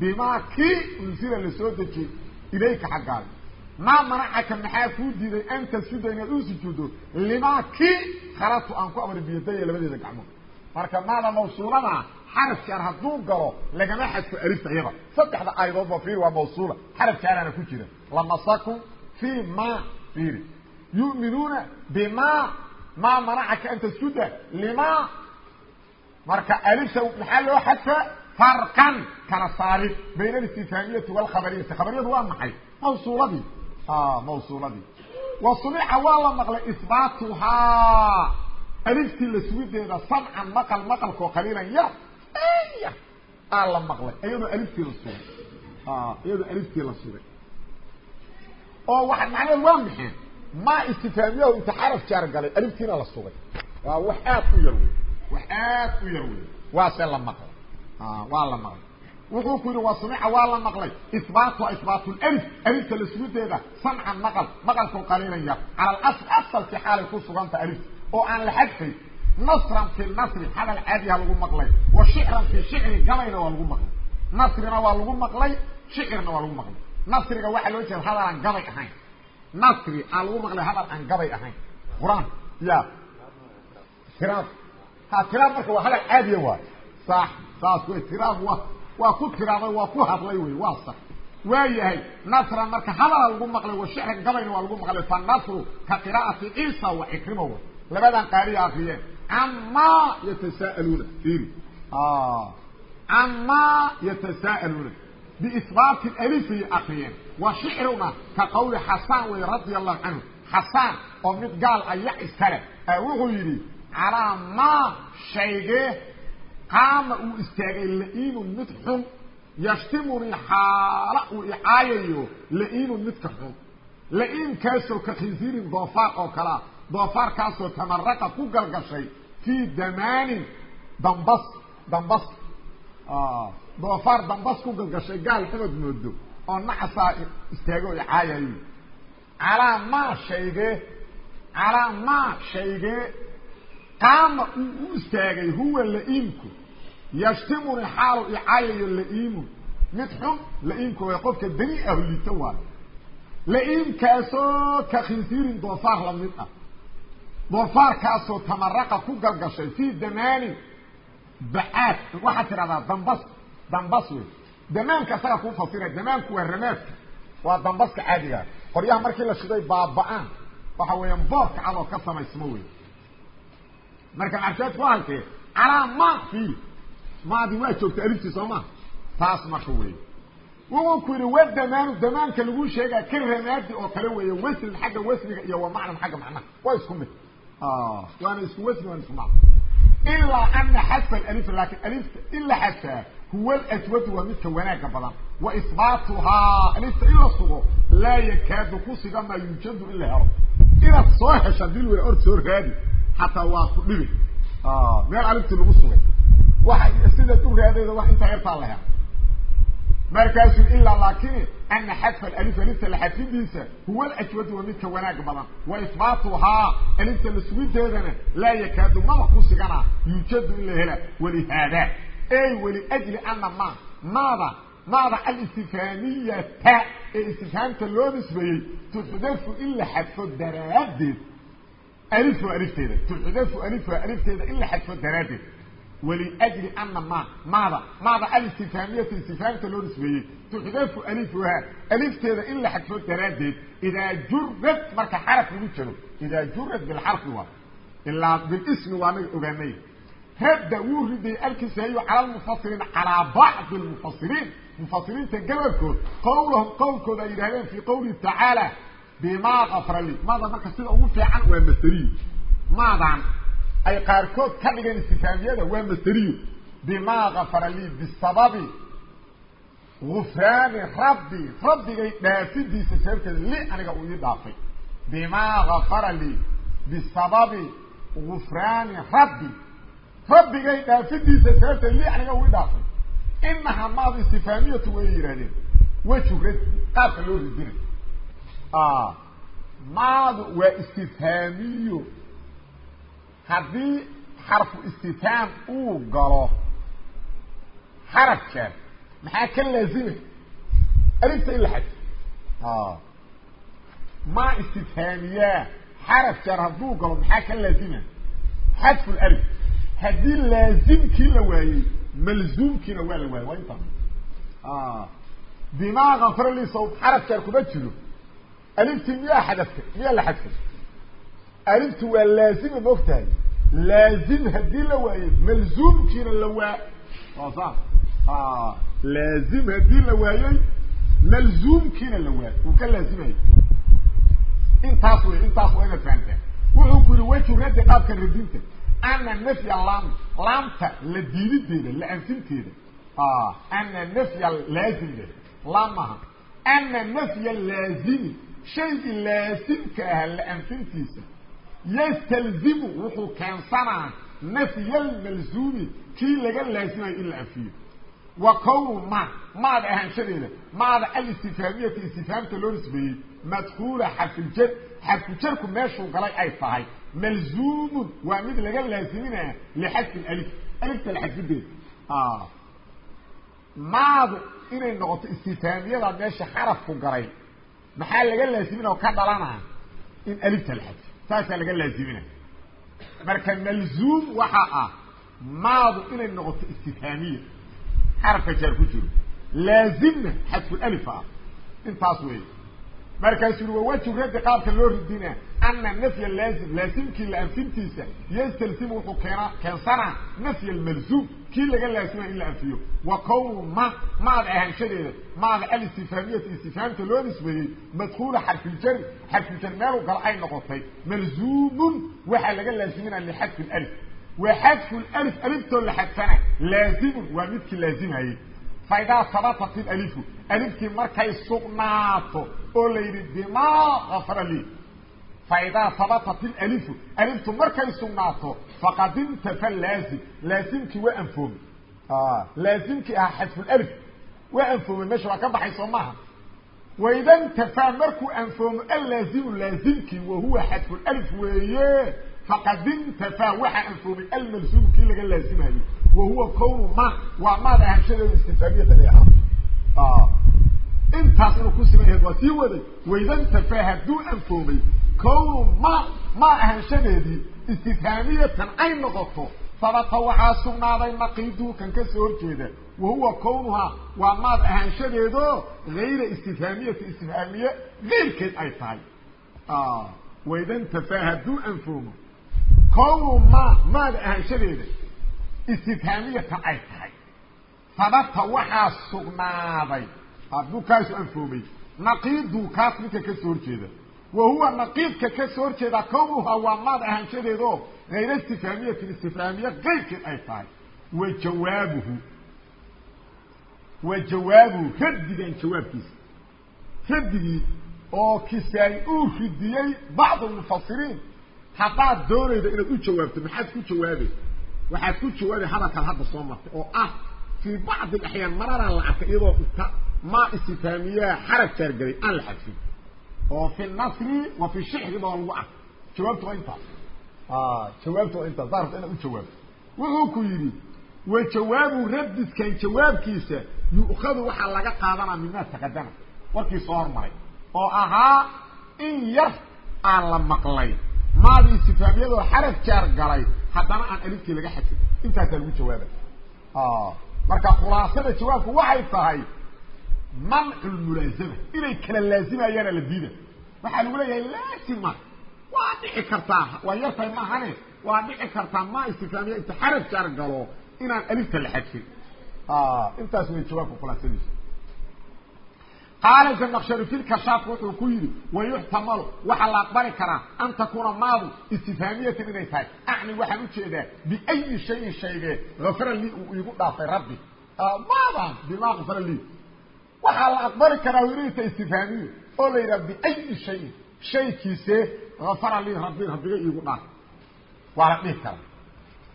bimaa kii unsila la soo dejiyey ilayka xaggaada maa manacaka maxaa kuu diiday an tasjuda inaad u sujuuddo limaa kii khalatu aan ku amray biyadaya labadeeda gacmood marka maada mawsuulada xaraf jaar hadduu galo lagama xadfo alifta iyada saddexda aayadoodba fiir waa mawsuula. Xaraf jaarana ku jira lamasakum fii ma fiiri. Yu'minuuna bima maa manacaka an tasjuda? Lima marka alifta maxaa loo xadfa farqan kala saarid bayna alistifaamiyati walkhabariyati khabariyadu waa maxay? Mawsuuladii mawsuuladii wa sumica waa la maqlay isbaatuhaa aliftii la sugideeda samcan maqal maqalkoo qaliilan yar. Yar aa la maqlay iyadoo aliftii la sugay. Iyadoo aliftii la sugay. Oo wa macnaheed waa maxay? Maa istifaamiyahu inta xaraf jaar galay aliftiina la sugay. Waa wax aad u yar wey wax aad u yar wey waase la maqlay. Waa la maqlay wuxuu ku yidhi waa sumica waa la maqlay. Isbaatuha isbaatu lif alifta la sugideeda samcan maqal maqalkoo qaliilan yar cala alasl asalkii xaalay ku suganta alifta oo aan la xadfay. Nasran fi nasri hadal caadiha lagu maqlay. Wa shicran fi shicri gabayna waa lagu maqlay. Nasrina waa lagu maqlay shicirna waa lagu maqlay. Nasriga waxaa loo jeeda hadal aan gabay ahayn. Nasri aa lagu maqlay hadal aan gabay ahayn. Qur'aan ya tiraab. Ha tiraab marka waa hadal caadiya waay sax saas wey tiraab wa waa ku tiraabay waa ku hadlay wey waa sax waa yahay nasran marka hadala lagu maqlay wa shicran gabayna waa lagu maqlay fa nasru ka qiraa'ati ciisa wa cikrima wa. Labadan qaariya akriyeen camaa yatasaaluuna iri camaa yatasaaluuna. Biisbaati alifay akriyeen wa shicruna ka qawli xasaan wey radia allahu canhu xasaan oo mid gaal aya iskale. Wuxuu yidhi calaa maa shaygee qaama uu istaagay la-iinun mid xun yashtimunii xaala uu icaayayo la-iinun midka xun. La-iinkaasoo ka khinsiirin doofaar oo kalea doofaarkaasoo tamaraqa ku galgashay fii damaanin dambas dambas doofaar dambas ku galgashay gaal xumad moodo oo nacasaa istaago icaayayo calaa maa shaygee calaa maa shaygee qaama uu u istaagay huwa la-iimku yashtimuni xaalu icaayayo la-iimun mid xun la-iimku way qofka dani ah lito waayo la-iimkaasoo ka khinsiirin doofaar la mid ah. Doofaarkaasoo tamaraqa ku galgashay fii damaanin bacaad. Waxaad tidhahdaa dambas dambas wey damaanka asaga kuu fasira damaanku waa ramaadka waa dambaska caadigaa qoryaha markii la shiday baaba-aan. Waxa weeyaan boorka cadoo ka samaysmo wey marka marshaadku waa halkee calaa ma fiil maadi waa joogta aliftii soo ma? Taas marka wey wuxuu ku yidhi wa damaanu damaanka lagu sheegaa ka ramaadi oo kale weeye wasnin xagga wasniga iyo wa macnan xagga macnaha. Waa isku mid. Waana isku wasni waana isku macna. Ilaa ana xadfa alif laakin alifta in la xadfaa huwa alaswadu waa midka wanaaga badan. Wa isbaatuhaa alifta in la sugo laa yakaadu ku siga maa yuujadu in la helo. Inaad soo hesha dil wey or soo raadi xataa waa ku dhibi. Meel aliftii lagu sugay. Waxa sidaad u wax intaa yartaa la hela markaasuu ilaa laakin ana xadfa alif alifta la xadfidiisa huwa alajwadu waa midka wanaag badan. Wa alifta la sugideedana laa yakaadu maba ku sigana yuujadu in la hela. Walihaada ey waliajli ana ma maada maada alistifhaamiyata ee istifhaamta loo nisbeeyey tuxdafu in la xadfo daraaddeed alifu alifteeda tuxdafu alifuha alifteeda in la xadfo daraaddeed wliأjli ana ma maada maada alistifhaamiyata istifhaamta loo nisbeeyey tuxdafu alifuha alifteeda in la xadfo daraaddeed idaa jurad marka xaraf lagu jiro idaa jurad bilxarfi waa ilaa bilismi waa naga ogaanay radda wuu riday alkisaayo cala lmufasiriin calaa bacdi lmufasiriin mufasiriinta gabalkood qowlahum qowlkooda ay yidhahdeen fii qowlihi tacaala bimaa kafra li maada marka sida ugu fiican waa masteriyo maadan ay qaarkood ka dhigeen istifaamiyada waa masteriyo bimaa kafara lii bisababi gufraani rabbi. Rabbigay dhaafidiisa sababteeda li aniga uu ii dhaafay. Bimaa kafara lii bisababi gufraani rabbi. Rabbigay dhaafidiisa sababteeda li aniga uu ii dhaafay. Inaha maadu istifaamiyatu way yidhahdeen wejhu rad qaabka loo ridinay maadu waa istifhaamiyo haddii xarfu istifhaam uu galo xarafka maxaa ka laazima alifta in la xadfo ma istifhaamiyaa xaraf jar hadduu galo maxaa ka laazima xadfu alif haddii laazimkii la waayey malzuumkiina waa la waayey waa intaa bimaa kafara li sawt xaraf jar kuma jiro aliftii miyaa xadaftay miyaa la xadfay aliftu waa laazima maogtahay laazim haddii la waaye malzuumkiina la waa waa saas laazim haddii la waayey malzuumkiina la waay uu ka laazimayo intaas wey intaas waa inaad fahamtaan wuxuu ku yihi weju raddi qaabka radinta. Ana nafya laam laamta la diidideeda la anfinteeda ana nafya laazimi shaygii laasimka aha la anfintiisa yastalzimu wuxuu keensanaa nafya lmalzuumi kii laga laazimayo in la anfiyo wa kownu ma maada ahaanshadeeda maada alistifhaamiyati istifhaamta loo nisbeeyey madkuula xarfuljar xarfujarku meeshuu galay ay tahay. Malzuumun waa mid laga laaziminaya lixadfi alif alifta la xadfideeda maadu inay noqoto istifhaamiyada meesha xarafku galay maxaa laga laaziminaya oo ka dhalanaa in alifta la xadfo saasaa laga laaziminaya marka malzuum waxaa ah maadu inay noqoto istifhaamiya xarafka jaar ku jiro. Laazimna xadfulalifa ah. Intaas wey markaasuu yuri wawaju raddi qaabka loo ridina ana nafya laazim laazimkii la anfintiisa yastalzimu wuxuu keena keensanaa nafya almalzuum kii laga laazimaya in la anfiyo wa kownu ma maada ahaanshadeeda maada alistifhaamiyati istifhaamta loo nisbeeyey madkuula xarfiljari xarfiljar meelu gala ay noqotay malzuumun waxaa laga laaziminaya lixadfi alif wa xadfu alif aliftoo la xadfana laazimun waa midkii laazimayey faidaa sabatat ilalifu aliftii markay sugnaato oo la yidhi bimaa faidaa sabatat ilalifu aliftu markay sugnaato faqad intafa laazim laazimkii waa anfoomay laazimkii ahaa xadfulalif waa anfoomay meesha waa ka baxay maaha waida intafaa markuu anfoomo allaazimu laazimkii wahuwa xadfulalif weeye faqad intafaa waxaa anfoomay almalzuum kii laga laazimayo wahuwa kownu ma waa maad ahaanshadeeda istifhaamiyata ay ahaa intaas inuu ku siman yahay waa sii waday waydantafaa hadduu anfoomay kownu ma ma ahaanshadeedii istifhaamiyatan ay noqoto sabata waxaa sugnaaday naqiiduu kan ka soo horjeeda. Wahuwa kownuhaa waa maad ahaanshadeedo hayra istifhaamiyati istifhaamiye keyrkeed ay tahay. Waydantafaa hadduu anfoomo kownu ma maada ahaanshadeeda istifhaamiyatan ay tahay. Sababta waxaa sugnaaday hadduu kaasu anfoomay naqiidu kaas midka ka soo horjeeda wa huwa naqiidka ka soo horjeeda kownuhaa waa maad ahaanshadeedo hayra istifhaamiyatin istifhaamiye keyrkeed ay tahay wa jawaabuhu wa jawaabuhu raddigan jawaabkiisa raddigii oo kisaay uu ridiyey bacdu mufasiriin haddaad doonaydo inaad u jawaabto maxaad ku jawaabay waxaad ku jawaabay hadalkan hadda soo martay oo ah fii bacdi axyaan mararaa la arkay iyadoo inta maa istifhaamiyaa xaraf jaargelay aan la xadfin. oo fi nasri wa fi shixriba waa lagu arkay jawaabtu waa intaas jawaabtu waa intaas daarabta inaad u jawaabto wuxuu ku yidhi wa jawaabu radiskan jawaabkiisa yu'khadu waxaa laga qaadanaa mimaa taqadama warkii soo hormaray. Oo ahaa in yar aan la maqlay. Maadi istifhaamiyadoo xaraf jaar galay haddana aan aliftii laga xadfin. Intaasaa lagu jawaabay. Marka khulaasada jawaabku waxay tahay mancu lmulaazama inay kala laazimayaana la diida waxaa lagu leeyahay laazima waa dhici kartaa waa yartahay maahane waa dhici kartaa ma istifhaamiya inta xaraf jaar galo inaan alifta la xadfin. Intaas way jawaabka khulaasadiisa qaala zanaqshari fi lkashaaf wuxuu ku yidhi wayuxtamalu waxaa la aqbali karaa an takuuna maadu istifhaamiyatan inay tahay. Acni waxaan u jeedaa biayi shayin shaygee afara lii uu iigu dhaafay rabbi. Maadan bimaa afara lii waxaa la aqbali karaa inayta istifhaamiyo oo la yidhaha biayi shayin shaykiisee afara lii rabbi rabbiga iigu dhaafay waa la dhihi karaa.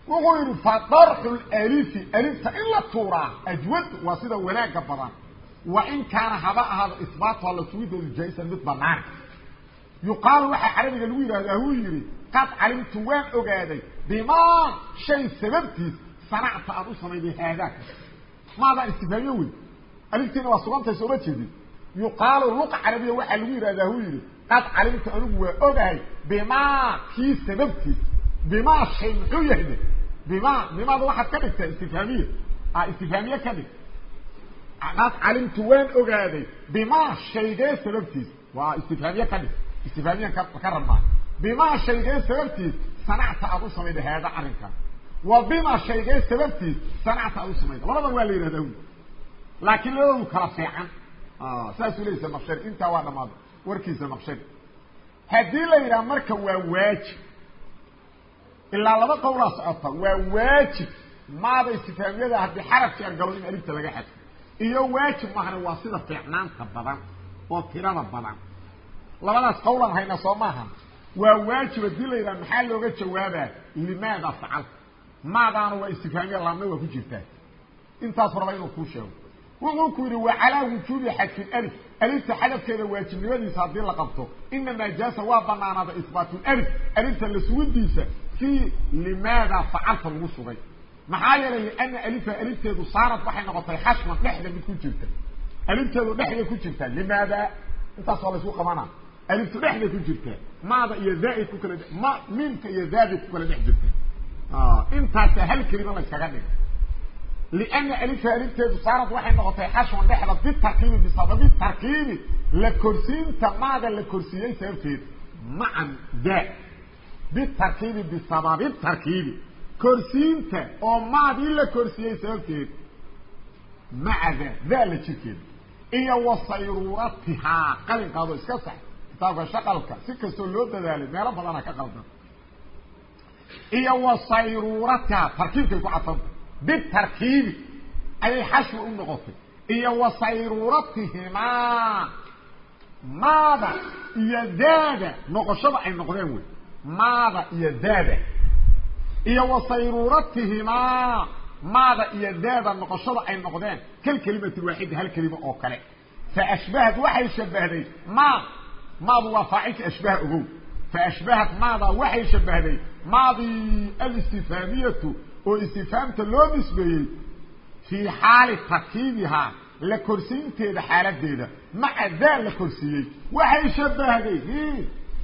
Wuxuu yidhi fa darxu lifi alifta in la tuuraa ajwad waa sida wanaaga badan. Wain kaana haba ahaado isbaatuha la sugidoodu jaa-isan mid banaan yuqaalu waxaa carabiga lagu yidhahdaa huu yidhi qad calimtu waan ogaaday bimaa shay sababtiis sanacta aad u samayday haadaaka maadaan istifhaamiyo wey aliftiina waa sugantay sooma jeedin yuqaalu luqa carabiya waxaa lagu yidhahdaa huu yidhi qad calimtu anigu waa ogahay bimaa kii sababtiis bimaa shay muxuu yahay de bima bimaada waxaad ka dhigtaa istifhaamiye istifhaamiye ka dhig qad calimtu waan ogaaday bimaa shaygee sababtiis waa istifhaamiye ka dhig istifhaamiyan ka rabmaa bimaa shaygee sababtiis sanacta aad u samayda haada arrinkan wa bima shaygee sababtiis sanacta aad u samayda. Labadan waa la laakiin labadoodu kala fiican. Saasuu leysa naqshari intaa waa dhamaaday warkiisa naqshari haddii la yidhaha marka waa waajib ilaa laba qowlaa socota waa waajib maada istifhaamiyada haddii xaraf jeer galo in alifta laga xadfo iyo waajib mahane waa sida fiicnaanta badan oo tirada badan. Labadaas qowlan hayna soo maaha. Waa waajib haddii la yidhaha maxaa looga jawaabaa? Limaada facalta maadaana waa istifhaamiya laabna waa ku jirtaa. Intaas horaba inuu kuu sheego wuxuu ku yidhi wa calaa wujuubi xadfi alif. Alifta xadafkeeda waajibnimadiisa haddii la qabto inamaa jaasa waa banaanaada isbaatu alif. Alifta la sugidiisa fii limaada facalta lagu sugay. Maxaa yeelay liana alifa alifteedu saarad waxay noqotay xashman dhexda mid ku jirta. Alifteedu dhexday ku jirta limaada intaas waa laysku qabana aliftu dhexday ku jirta maada iyo zaaid ku kala ma miimka iyo zaaday ku kala dhex jirta. Intaasa hal kelima la yskaga liana alifa alifteedu saarad waxay noqotay xashman dhexda bitarkiibi bisababi tarkiibi la korsiinta maada la korsiiyey sababteed macan daa bitarkiibi bisababi tarkiibi korsiinta oo maadii la korsiiyey sababteed maca daa daa la jirkeeda iyo wa sayruuratihaa qalinkaadoo iska sax kitaabka shaqalka si kastoo loo dadaalay meelo badana ka qaldan iyo wa sayruuratihaa tarkiibkay ku cadfanta bitarkiibi ayay xashwa u noqotay iyo wa sayruuratihimaa maada iyo daada noqoshada ay noqdeen wey maada iyo daada iyo wa sayruuratihimaa maada iyo daada noqoshada ay noqdeen kal kelimati waaxida hal kelima oo kale fa ashbahad waxay shabahday ma maadu waa faacilka ashbaha ogow fa ashbahat maada waxay shabahday maadii alistifhaamiyatu oo istifhaamta loo nisbeeyey fii xaali tarkiibihaa la korsiinteeda xaaladeeda maca daa la korsiiyey. Waxay shabahday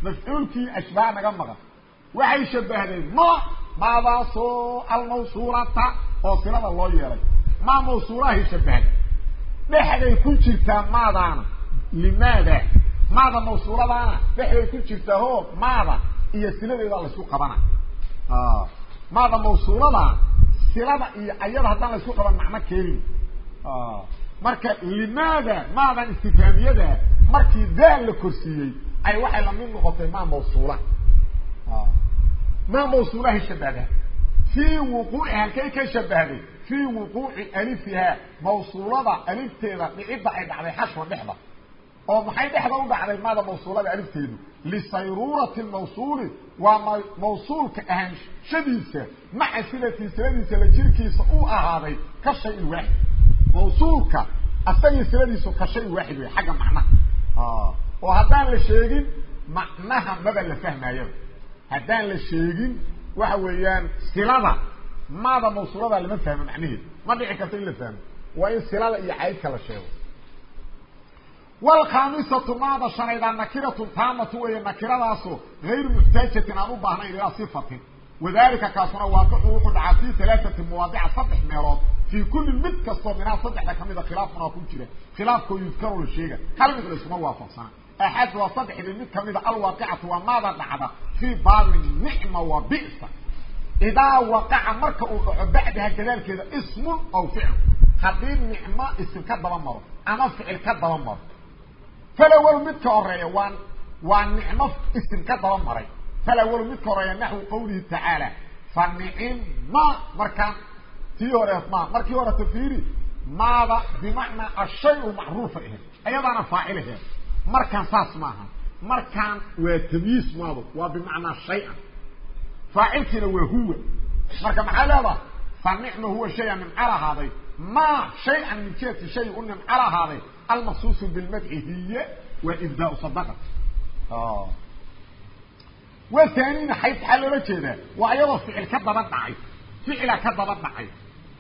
mafcuulkii ashbaha naga maqan waxay shabahday ma maadaasoo almawsuulata oo silada loo yeelay. Maa mawsuulahay shabahday dhexday ku jirtaa maadaana. Limaada? Maada mawsuuladaana dhexday ku jirtaa ho maada? Iyo siladeeda laysku qabana maada mawsuulada silada iyo ayada haddaan laysku qaban macno keenin marka limaada maadan istifhaamiyada markii daal la korsiiyey ay waxay la mid noqotay maa mawsuula. Maa mawsuulahay shabahda fii wuquuci halkay ka shabahday fii wuquuci alifihaa mawsuulada alifteeda dhicidda ay dhacday xashwa dhexda. Oo maxay dhexda u dhacday maada mawsuulada alifteedu lisayruurati mawsuuli waa mawsuulka ahaanshadiisa maca silatii siladiisa la jirkiisa u ahaaday ka shay waaxid mawsuulka asagii siladiisu ka shay waaxid wey xagga macnaha oo haddaan la sheegin macnaha maba la fahmaayaba haddaan la sheegin waxa weeyaan silada maada mawsuulada lama fahmo macnaheedu ma dhici karto in la fahmo waa in silada iyo caydka la sheego wlkhaamisatu maada shanaydaa nakiratun taamatu weeye nakiradaaso gayru muxtaajatin aan u baahnayn ilaa sifatin. Wadalika kaasuna waaqicu wuxuu dhacaa fii alaaati mawaadica saddex meelood. Fii kulli mid kastoo minaa saddexda kamida khilaafkunaa ku jira. Khilaafkoo yudkaru la sheega hal mid laysuma waafaqsana axad waa saddexdii mid kamida alwaaqicatu waa maada dhacda. Fii baabi nicma wa bisa. Idaa waqaca marka uu dhaco bacdaha gadaalkeeda ismun aw ficl haddii nicmo isim ka daba maro ama ficil ka daba maro falawal mid ka horreeya waa waa nicmo isim ka daba maray. Falawal mid ka horreeya naxwu qawlihi tacaala fa nicima markaan tii hore ma markii hore tafiiri maada bimacnaa ashay-u macruufa ahayd ayadaana faacil ahayd markaan saas maaha markaan waa tamyiis maado waa bimacnaa shay-an faacilkiina waa huwa. Marka maxaa leedaha fa nicma huwa shaya nimco lahaaday ma shay-an shay u nimco lahaaday almaqsuusu bilmadci hiye waa ibdaau sadaqa waa taaniina xayd maxaa loola jeedaa waa iyadoo ficil ka daba dhacay ficila ka daba dhacay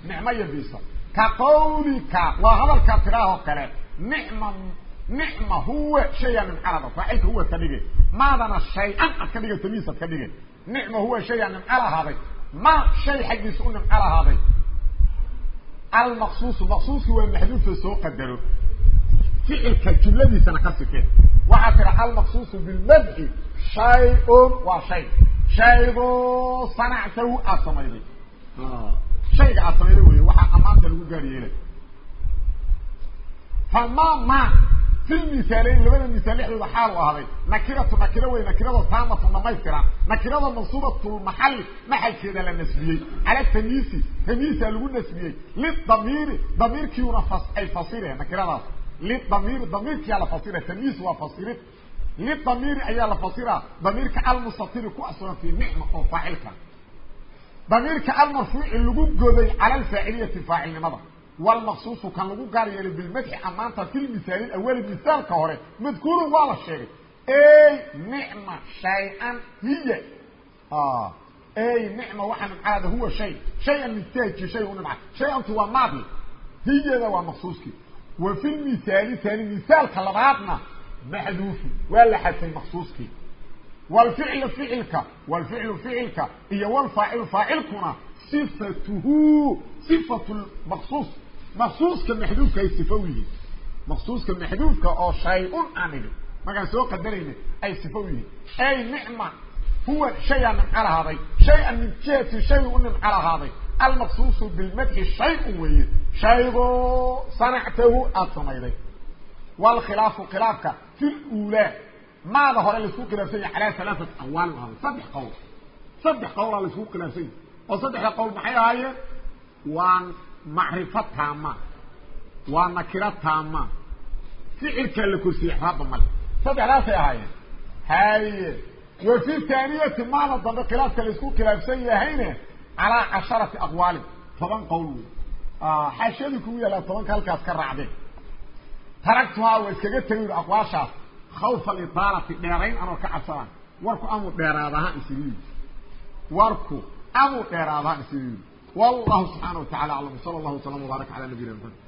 nicmo bisa ka qawlika waa hadalkaa tiraahoo kale nicma nicma huwa shaya nimcalada faacilka huwa ka dhige maadana shay-an ad ka dhigay tamiis ad ka dhige nicma huwa shaya nimco lahaaday ma ficilka jumladiisana ka sifeen waxaa tira almaqsuusu bilmadxi? Shay-un waa shay. Shaygo sanactahu aada samayday shayga aada samayday wey waxaa amaanta lagu gaar yeelay. Fama ma fi misaaleyn labada misaal dhexdooda xaalu ahday nakiratu nakiro wey nakirada taamatu dhamaystiran nakirada mansuubatulmaxali maxalkeeda la nasbiyey. Cala tamiisi tamiisa lagu nasbiyey. Lidamiiri damiirkiiuna ay fasireen nakiradaas lidamiiri damiirkiyaa la fasira tamiis waa fasirid lidamiiri ayaa la fasira damiirka almusatiri ku asugan fi nicma oo faacilka. Damiirka almarfuuci lagu goday cala alfaaciliyati faacilnimada. Wlmaqsuusu kan lagu gaar yeelay bilmadxi amaanta fi lmisaali awali misaalka hore madkuurun waa la sheegay. Ey nicma shay-an hiya. Ey nicma waxaa nimcaada huwa shay. Shay-an mistaaji shay u nimca shay-antu waa maadi. Hiyada waa maqsuuskii wa fi lmisaali taani misaalka labaadna maxduufu waa la xadfay maqsuuskii wlficlu ficilka wlficlu ficilka iyo wlfaacilu faacilkuna sifatuhu sifatu maqsuus maqsuuska maxduufka ay sifa u yihiin. Maqsuuska maxduufka oo shay-un aan idhi markaan soo qadarayna ay sifa u yihiin. Ay nicma huwa shayaa nimco lahaaday shay-an min jihati shay u nimco lahaaday almaqsuusu bilmadxi shay-un weeye shaygoo sanactahu aada samayday wlkhilaafu khilaafka fi lulaa maada hore la isku khilaafsan yahay calaa alaaat aqwaal ahaaday saddex qowl saddex qowlaa la isku khilaafsan yahay oo saddexda qowl maxay ahaayeen waa macrifo taama waa nakiro taama ficilkaa la korsiyey exraabba male saddexdaasay ahaayeen haye wa fi taaniyati maada dambe khilaafka la isku khilaafsan yahayne calaa casharati aqwaalin toban qowl wey xaashiyadii kugu yaalaa tobanka halkaas ka raacdeen taragtuhaa waa iskaga tegi aqwaashaas khawfa aliطaalati dheerayn anoo ka cabsadaan warku amuu dheeraadahaan isigu yidi warku amuu dheeraadahaan isigu yidi wallahu subxaana wa tacala aclam sala allahu wasalam wbaarak cala nabiyina mxamed